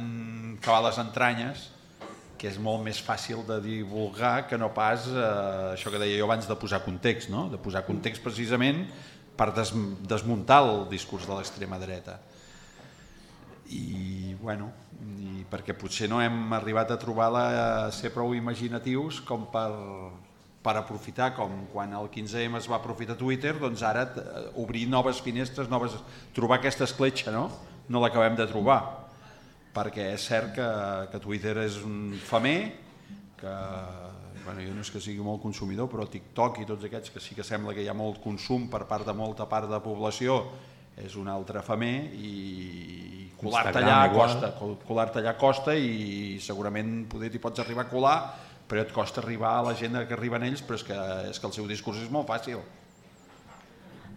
que va a les entranyes, que és molt més fàcil de divulgar que no pas eh, això que deia jo abans de posar context, no? de posar context precisament per des, desmuntar el discurs de l'extrema dreta. I, bueno, i perquè potser no hem arribat a trobar-la a ser prou imaginatius com per, per aprofitar, com quan el 15M es va aprofitar Twitter, doncs ara eh, obrir noves finestres, noves, trobar aquesta escletxa, no? No l'acabem de trobar perquè és cert que, que Twitter és un famer, que bueno, jo no és que sigui molt consumidor, però TikTok i tots aquests que sí que sembla que hi ha molt consum per part de molta part de població, és un altre famer i colar-te allà costa, colar-te allà costa i segurament poder t'hi pots arribar a colar, però et costa arribar a la gent que arriben ells, però és que, és que el seu discurs és molt fàcil.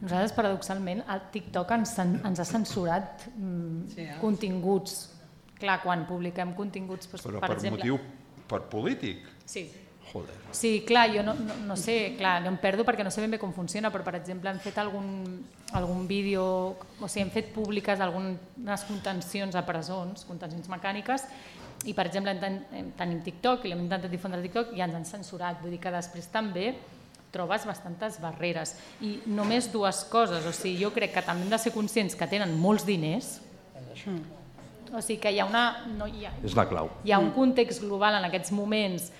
Nosaltres, paradoxalment, el TikTok ens, ens ha censurat mm, Sí, eh? continguts. Clar, quan publiquem continguts, doncs, Però per, per, exemple... motiu per polític. Sí. Joder. Sí, clar, jo no, no, no sé, clar, no em perdo perquè no sé ben bé com funciona, però per exemple hem fet algun, algun vídeo, o sigui, hem fet públiques algunes contencions a presons, contencions mecàniques, i per exemple tenim TikTok i l'hem intentat difondre a TikTok i ens han censurat, vull dir que després també trobes bastantes barreres. I només dues coses, o sigui, jo crec que també hem de ser conscients que tenen molts diners, o sigui que hi ha una... No, hi ha, És la clau. hi ha un context global en aquests moments,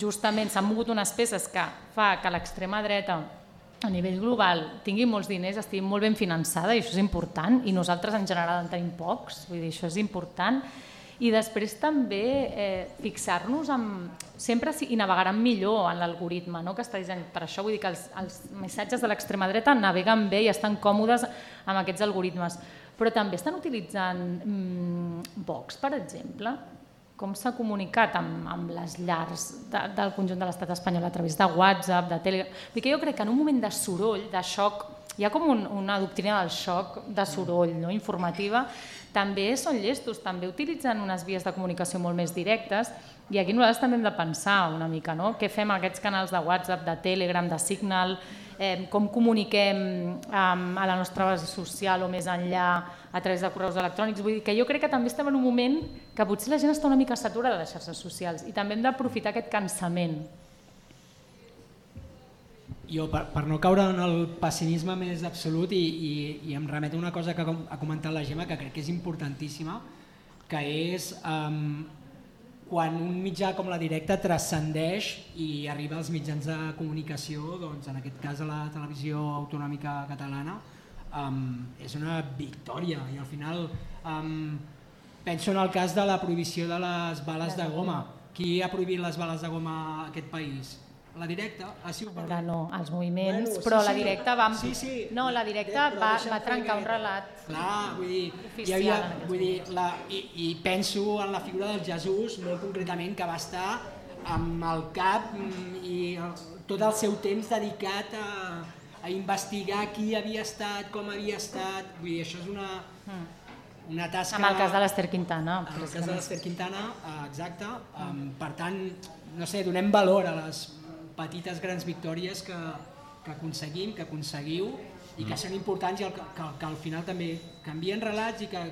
justament s'han mogut unes peces que fa que l'extrema dreta a nivell global tingui molts diners, estigui molt ben finançada i això és important i nosaltres en general en tenim pocs, vull dir, això és important i després també eh, fixar-nos en, sempre i navegaran millor en l'algoritme no? que està dissenyat. Per això vull dir que els, els missatges de l'extrema dreta naveguen bé i estan còmodes amb aquests algoritmes. Però també estan utilitzant mm, Vox, per exemple, com s'ha comunicat amb, amb les llars de, del conjunt de l'estat espanyol a través de WhatsApp, de Telegram. Que jo crec que en un moment de soroll, de xoc, hi ha com un, una doctrina del xoc de soroll no? informativa, també són llestos, també utilitzen unes vies de comunicació molt més directes i aquí nosaltres també hem de pensar una mica, no? Què fem aquests canals de WhatsApp, de Telegram, de Signal, eh, com comuniquem eh, a la nostra base social o més enllà a través de correus electrònics. Vull dir que jo crec que també estem en un moment que potser la gent està una mica saturada de les xarxes socials i també hem d'aprofitar aquest cansament. Jo, per, per no caure en el pessimisme més absolut i, i, i em remeto a una cosa que ha comentat la Gemma que crec que és importantíssima, que és um, quan un mitjà com la directa transcendeix i arriba als mitjans de comunicació, doncs en aquest cas a la televisió autonòmica catalana, um, és una victòria i al final um, penso en el cas de la prohibició de les bales de goma. Qui ha prohibit les bales de goma a aquest país? La directa ha sigut Ara no, els moviments, Bueno, sí, però la sí. directa va... Sí, sí. No, la directa va, va trencar un relat. Clar, vull dir, Oficial hi havia, en vull dir la, i, i penso en la figura del Jesús, molt concretament, que va estar amb el cap mm, i el, tot el seu temps dedicat a, a investigar qui havia estat, com havia estat, vull dir, això és una, una tasca... Amb el cas de l'Ester Quintana. En el cas de l'Ester Quintana, eh, exacte. Um, per tant, no sé, donem valor a les petites grans victòries que, que aconseguim, que aconseguiu i que Mm. són importants i el, que, que, que al final també canvien relats i que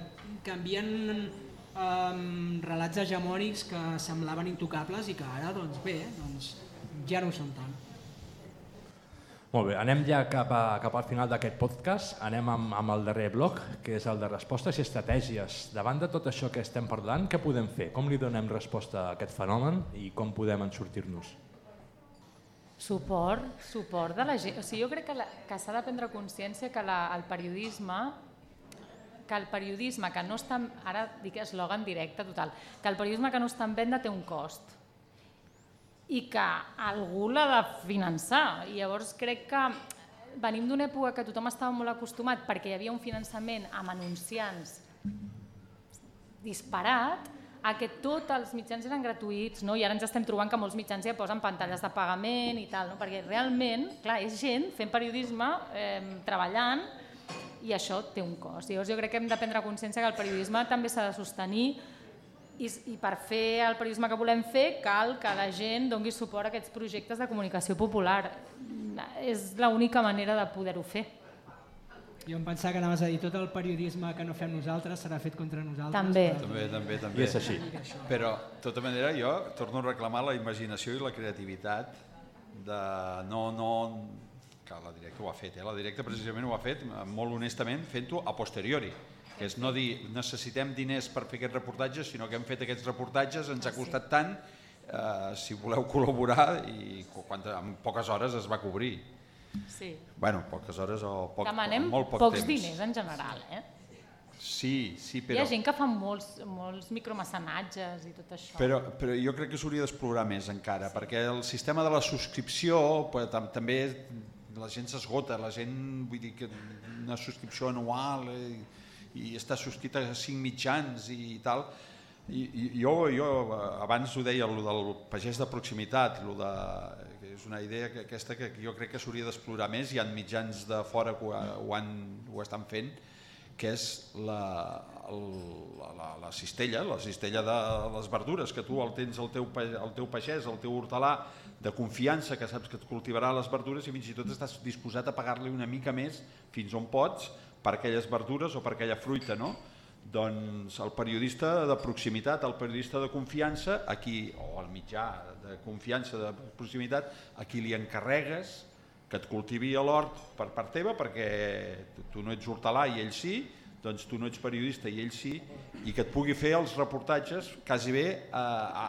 canvien um, relats hegemònics que semblaven intocables i que ara, doncs bé, doncs, ja no ho són tant. Molt bé, anem ja cap, a, cap al final d'aquest podcast. Anem amb, amb el darrer bloc, que és el de respostes i estratègies. Davant de tot això que estem parlant, què podem fer? Com li donem resposta a aquest fenomen i com podem en sortir-nos? Suport, suport de la gent. O sigui, jo crec que, la, que s'ha de prendre consciència que la, el periodisme que el periodisme que no està, ara dic eslògan directe total, que el periodisme que no està en venda té un cost i que algú l'ha de finançar. I llavors crec que venim d'una època que tothom estava molt acostumat perquè hi havia un finançament amb anunciants disparat a que tots els mitjans eren gratuïts, no? i ara ens estem trobant que molts mitjans ja posen pantalles de pagament i tal, no? perquè realment, clar, és gent fent periodisme, eh, treballant, i això té un cost. Llavors jo crec que hem de prendre consciència que el periodisme també s'ha de sostenir i, i per fer el periodisme que volem fer cal que la gent dongui suport a aquests projectes de comunicació popular. És l'única manera de poder-ho fer. Jo em pensava que anaves a dir tot el periodisme que no fem nosaltres serà fet contra nosaltres. També. però- També, també, també. I és així. Però, de tota manera, jo torno a reclamar la imaginació i la creativitat de no, no, que la directa ho ha fet, eh? la directa precisament ho ha fet eh, molt honestament fent-ho a posteriori que és no dir necessitem diners per fer aquests reportatges, sinó que hem fet aquests reportatges, ens ha costat tant, eh, si voleu col·laborar, i quan, en poques hores es va cobrir. Sí. Bueno, poques hores o poc, Demanem molt poc pocs temps. diners en general. Eh? Sí, sí, Hi però... ha gent que fa molts, molts micromecenatges i tot això. Però, però jo crec que s'hauria d'explorar més encara, sí. perquè el sistema de la subscripció pues, tam també la gent s'esgota, la gent, vull dir que una subscripció anual eh, i està subscrita a cinc mitjans i tal, i, i jo, jo abans ho deia, el del pagès de proximitat, el de, és una idea que aquesta que jo crec que s'hauria d'explorar més, hi ha mitjans de fora que ho, ho, han, ho estan fent, que és la, el, la, la cistella, la cistella de les verdures, que tu el tens el teu, el teu pagès, el teu hortelà de confiança, que saps que et cultivarà les verdures i fins i tot estàs disposat a pagar-li una mica més fins on pots per aquelles verdures o per aquella fruita, no? Doncs el periodista de proximitat, el periodista de confiança, aquí, o el mitjà de confiança de proximitat, a qui li encarregues que et cultivi a l'hort per part teva perquè tu- no ets hortelà i ell sí, doncs tu no ets periodista i ell sí, i que et pugui fer els reportatges quasi bé a,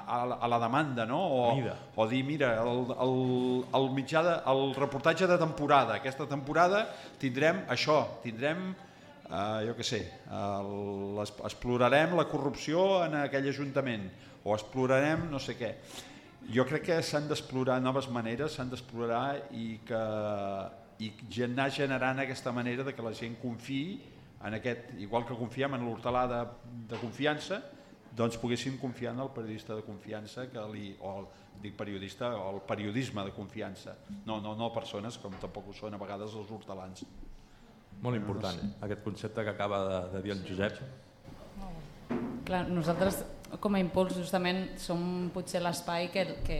a, a la demanda, no? O, Mida. o dir, mira, el, el, el, mitjà de, el reportatge de temporada, aquesta temporada tindrem això, tindrem, eh, jo què sé, el, explorarem la corrupció en aquell ajuntament, o explorarem no sé què. Jo crec que s'han d'explorar noves maneres, s'han d'explorar i que i anar generant aquesta manera de que la gent confiï en aquest, igual que confiem en l'hortelà de, de confiança, doncs poguéssim confiar en el periodista de confiança que li, o el, dic periodista o el periodisme de confiança. No, no, no persones com tampoc ho són a vegades els hortelans Molt important, aquest concepte que acaba de, de dir el Josep. Clar, nosaltres com a impuls justament som potser l'espai que, que,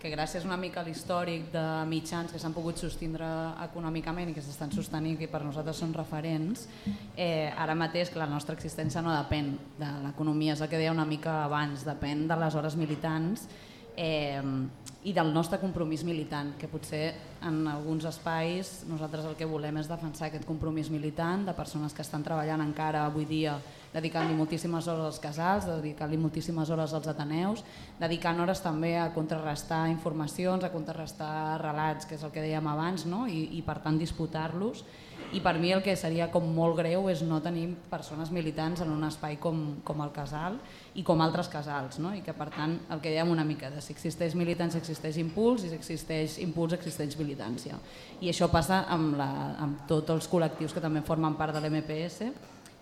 que gràcies una mica a l'històric de mitjans que s'han pogut sostindre econòmicament i que s'estan sostenint i que per nosaltres són referents, eh, ara mateix que la nostra existència no depèn de l'economia, és el que deia una mica abans, depèn de les hores militants eh, i del nostre compromís militant, que potser en alguns espais nosaltres el que volem és defensar aquest compromís militant de persones que estan treballant encara avui dia dedicant-li moltíssimes hores als casals, dedicant-li moltíssimes hores als ateneus, dedicant hores també a contrarrestar informacions, a contrarrestar relats, que és el que dèiem abans, no? I, i per tant disputar-los. I per mi el que seria com molt greu és no tenir persones militants en un espai com, com el casal i com altres casals, no? i que per tant el que dèiem una mica de si existeix militància existeix impuls i si existeix impuls existeix militància. I això passa amb, la, amb tots els col·lectius que també formen part de l'MPS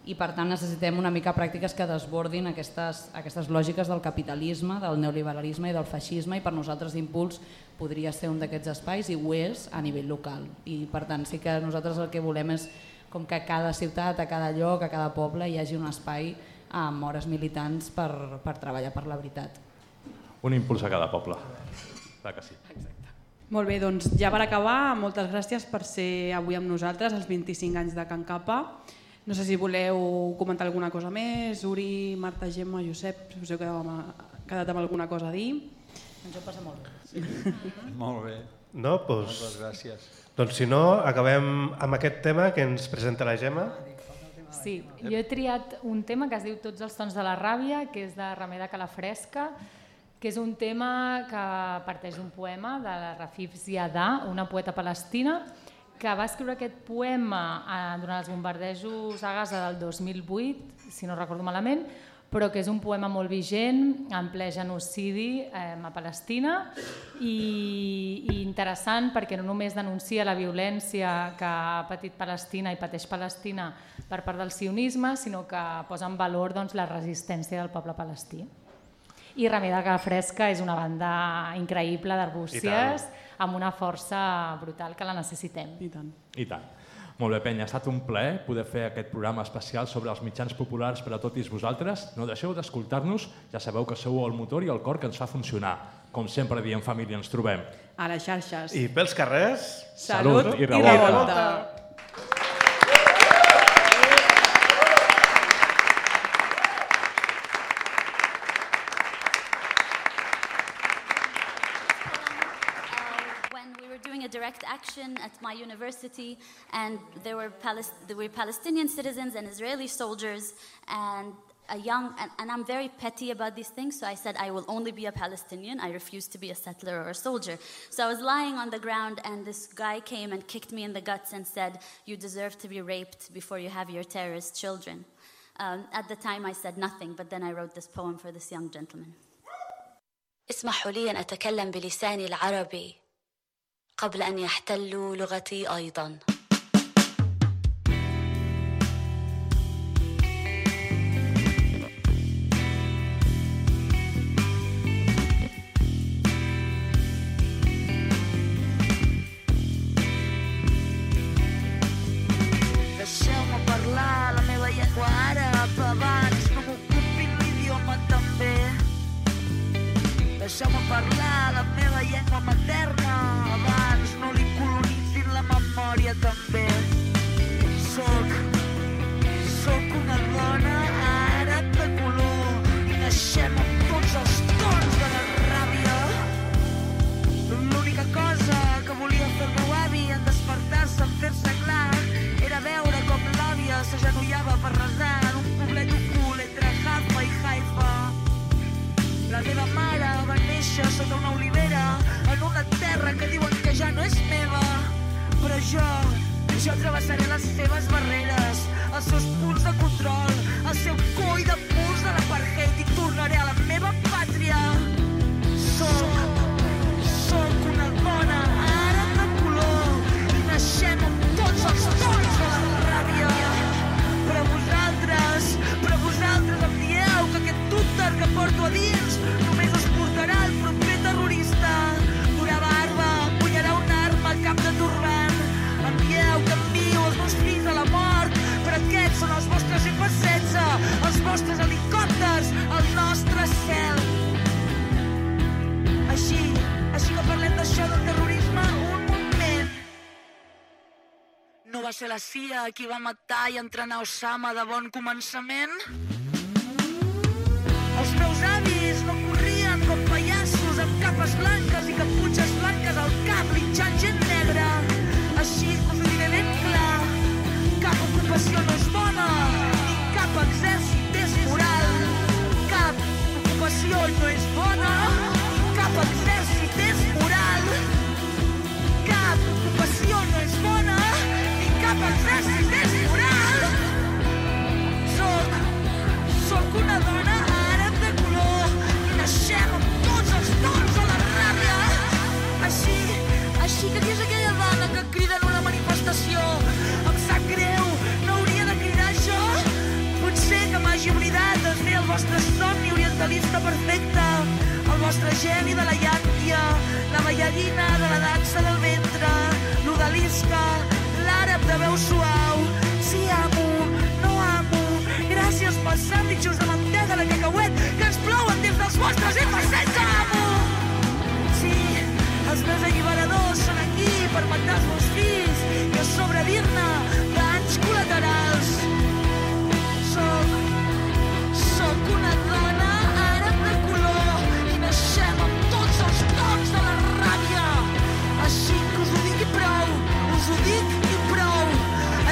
i per tant necessitem una mica pràctiques que desbordin aquestes, aquestes lògiques del capitalisme, del neoliberalisme i del feixisme i per nosaltres impuls podria ser un d'aquests espais i ho és a nivell local i per tant sí que nosaltres el que volem és com que a cada ciutat, a cada lloc, a cada poble hi hagi un espai amb hores militants per, per treballar per la veritat. Un impuls a cada poble. Clar que sí. Molt bé, doncs ja per acabar, moltes gràcies per ser avui amb nosaltres, els 25 anys de Can Capa. No sé si voleu comentar alguna cosa més, Uri, Marta, Gemma, Josep, si us heu quedat amb, quedat amb alguna cosa a dir. Ens ho passa molt bé. molt bé No, doncs, moltes gràcies doncs si no, acabem amb aquest tema que ens presenta la Gemma. Sí, jo he triat un tema que es diu Tots els tons de la ràbia, que és de Remeda Calafresca, que és un tema que parteix d'un poema de la Rafif Ziadà, una poeta palestina, que va escriure aquest poema eh, durant els bombardejos a Gaza del 2008, si no recordo malament, però que és un poema molt vigent, en ple genocidi eh, a Palestina i, i interessant perquè no només denuncia la violència que ha patit Palestina i pateix Palestina per part del sionisme, sinó que posa en valor doncs, la resistència del poble palestí. I Remeda Fresca és una banda increïble d'arbúcies amb una força brutal que la necessitem. I tant. I tant. Molt bé, penya, ha estat un plaer poder fer aquest programa especial sobre els mitjans populars per a tots vosaltres. No deixeu d'escoltar-nos, ja sabeu que sou el motor i el cor que ens fa funcionar. Com sempre diem, família, ens trobem. A les xarxes. I pels carrers... Salut i revolta. when action at my university, and there were, Palis- there were Palestinian citizens and Israeli soldiers, and a young, and, and I'm very petty about these things, so I said I will only be a Palestinian. I refuse to be a settler or a soldier. So I was lying on the ground, and this guy came and kicked me in the guts and said, You deserve to be raped before you have your terrorist children. Um, at the time, I said nothing, but then I wrote this poem for this young gentleman. اسمحوا لي أن أتكلم بلساني العربي قبل أن يحتلوا لغتي أيضاً. Jo, jo travessaré les seves barreres, els seus punts de control, el seu coll de murs de l'apartheid i tornaré a la meva pàtria. Soc, soc una dona ara de color i naixem amb tots els tons de la ràbia. Però vosaltres, però vosaltres em dieu que aquest úter que porto a dins només us portarà el proper terrorista. Són els vostres F-16, els vostres helicòpters, el nostre cel. Així, així que parlem d'això del terrorisme un moment. No va ser la CIA qui va matar i entrenar Osama de bon començament? Ocupació no és bona, cap exèrcit és moral. Cap ocupació no és bona, ni cap exèrcit és moral. Soc, soc una dona àrab de color i naixem amb tots els tons de la ràbia. Així, així que qui és aquella dona que crida en una manifestació? Em sap greu, no hauria de cridar jo? Potser que m'hagi oblidat es ve el vostre somni orientalista perfecte, el vostre geni de la llàntia, la ballarina de la dansa del ventre, l'odalisca, l'àrab de veu suau. Sí, amo, no amo, gràcies pels sàndwichos de mantega de cacauet que ens plouen des dels vostres F-16, amo! Sí, els meus alliberadors són aquí per matar els meus fills i a sobre dir-ne danys col·laterals.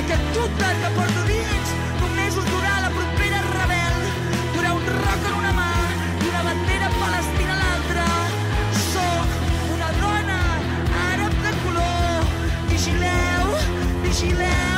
Aquest tupper que porto dins només us durà la propera rebel. Durà un roc en una mà i una bandera palestina a l'altra. Soc una dona àrab de color. Vigileu, vigileu.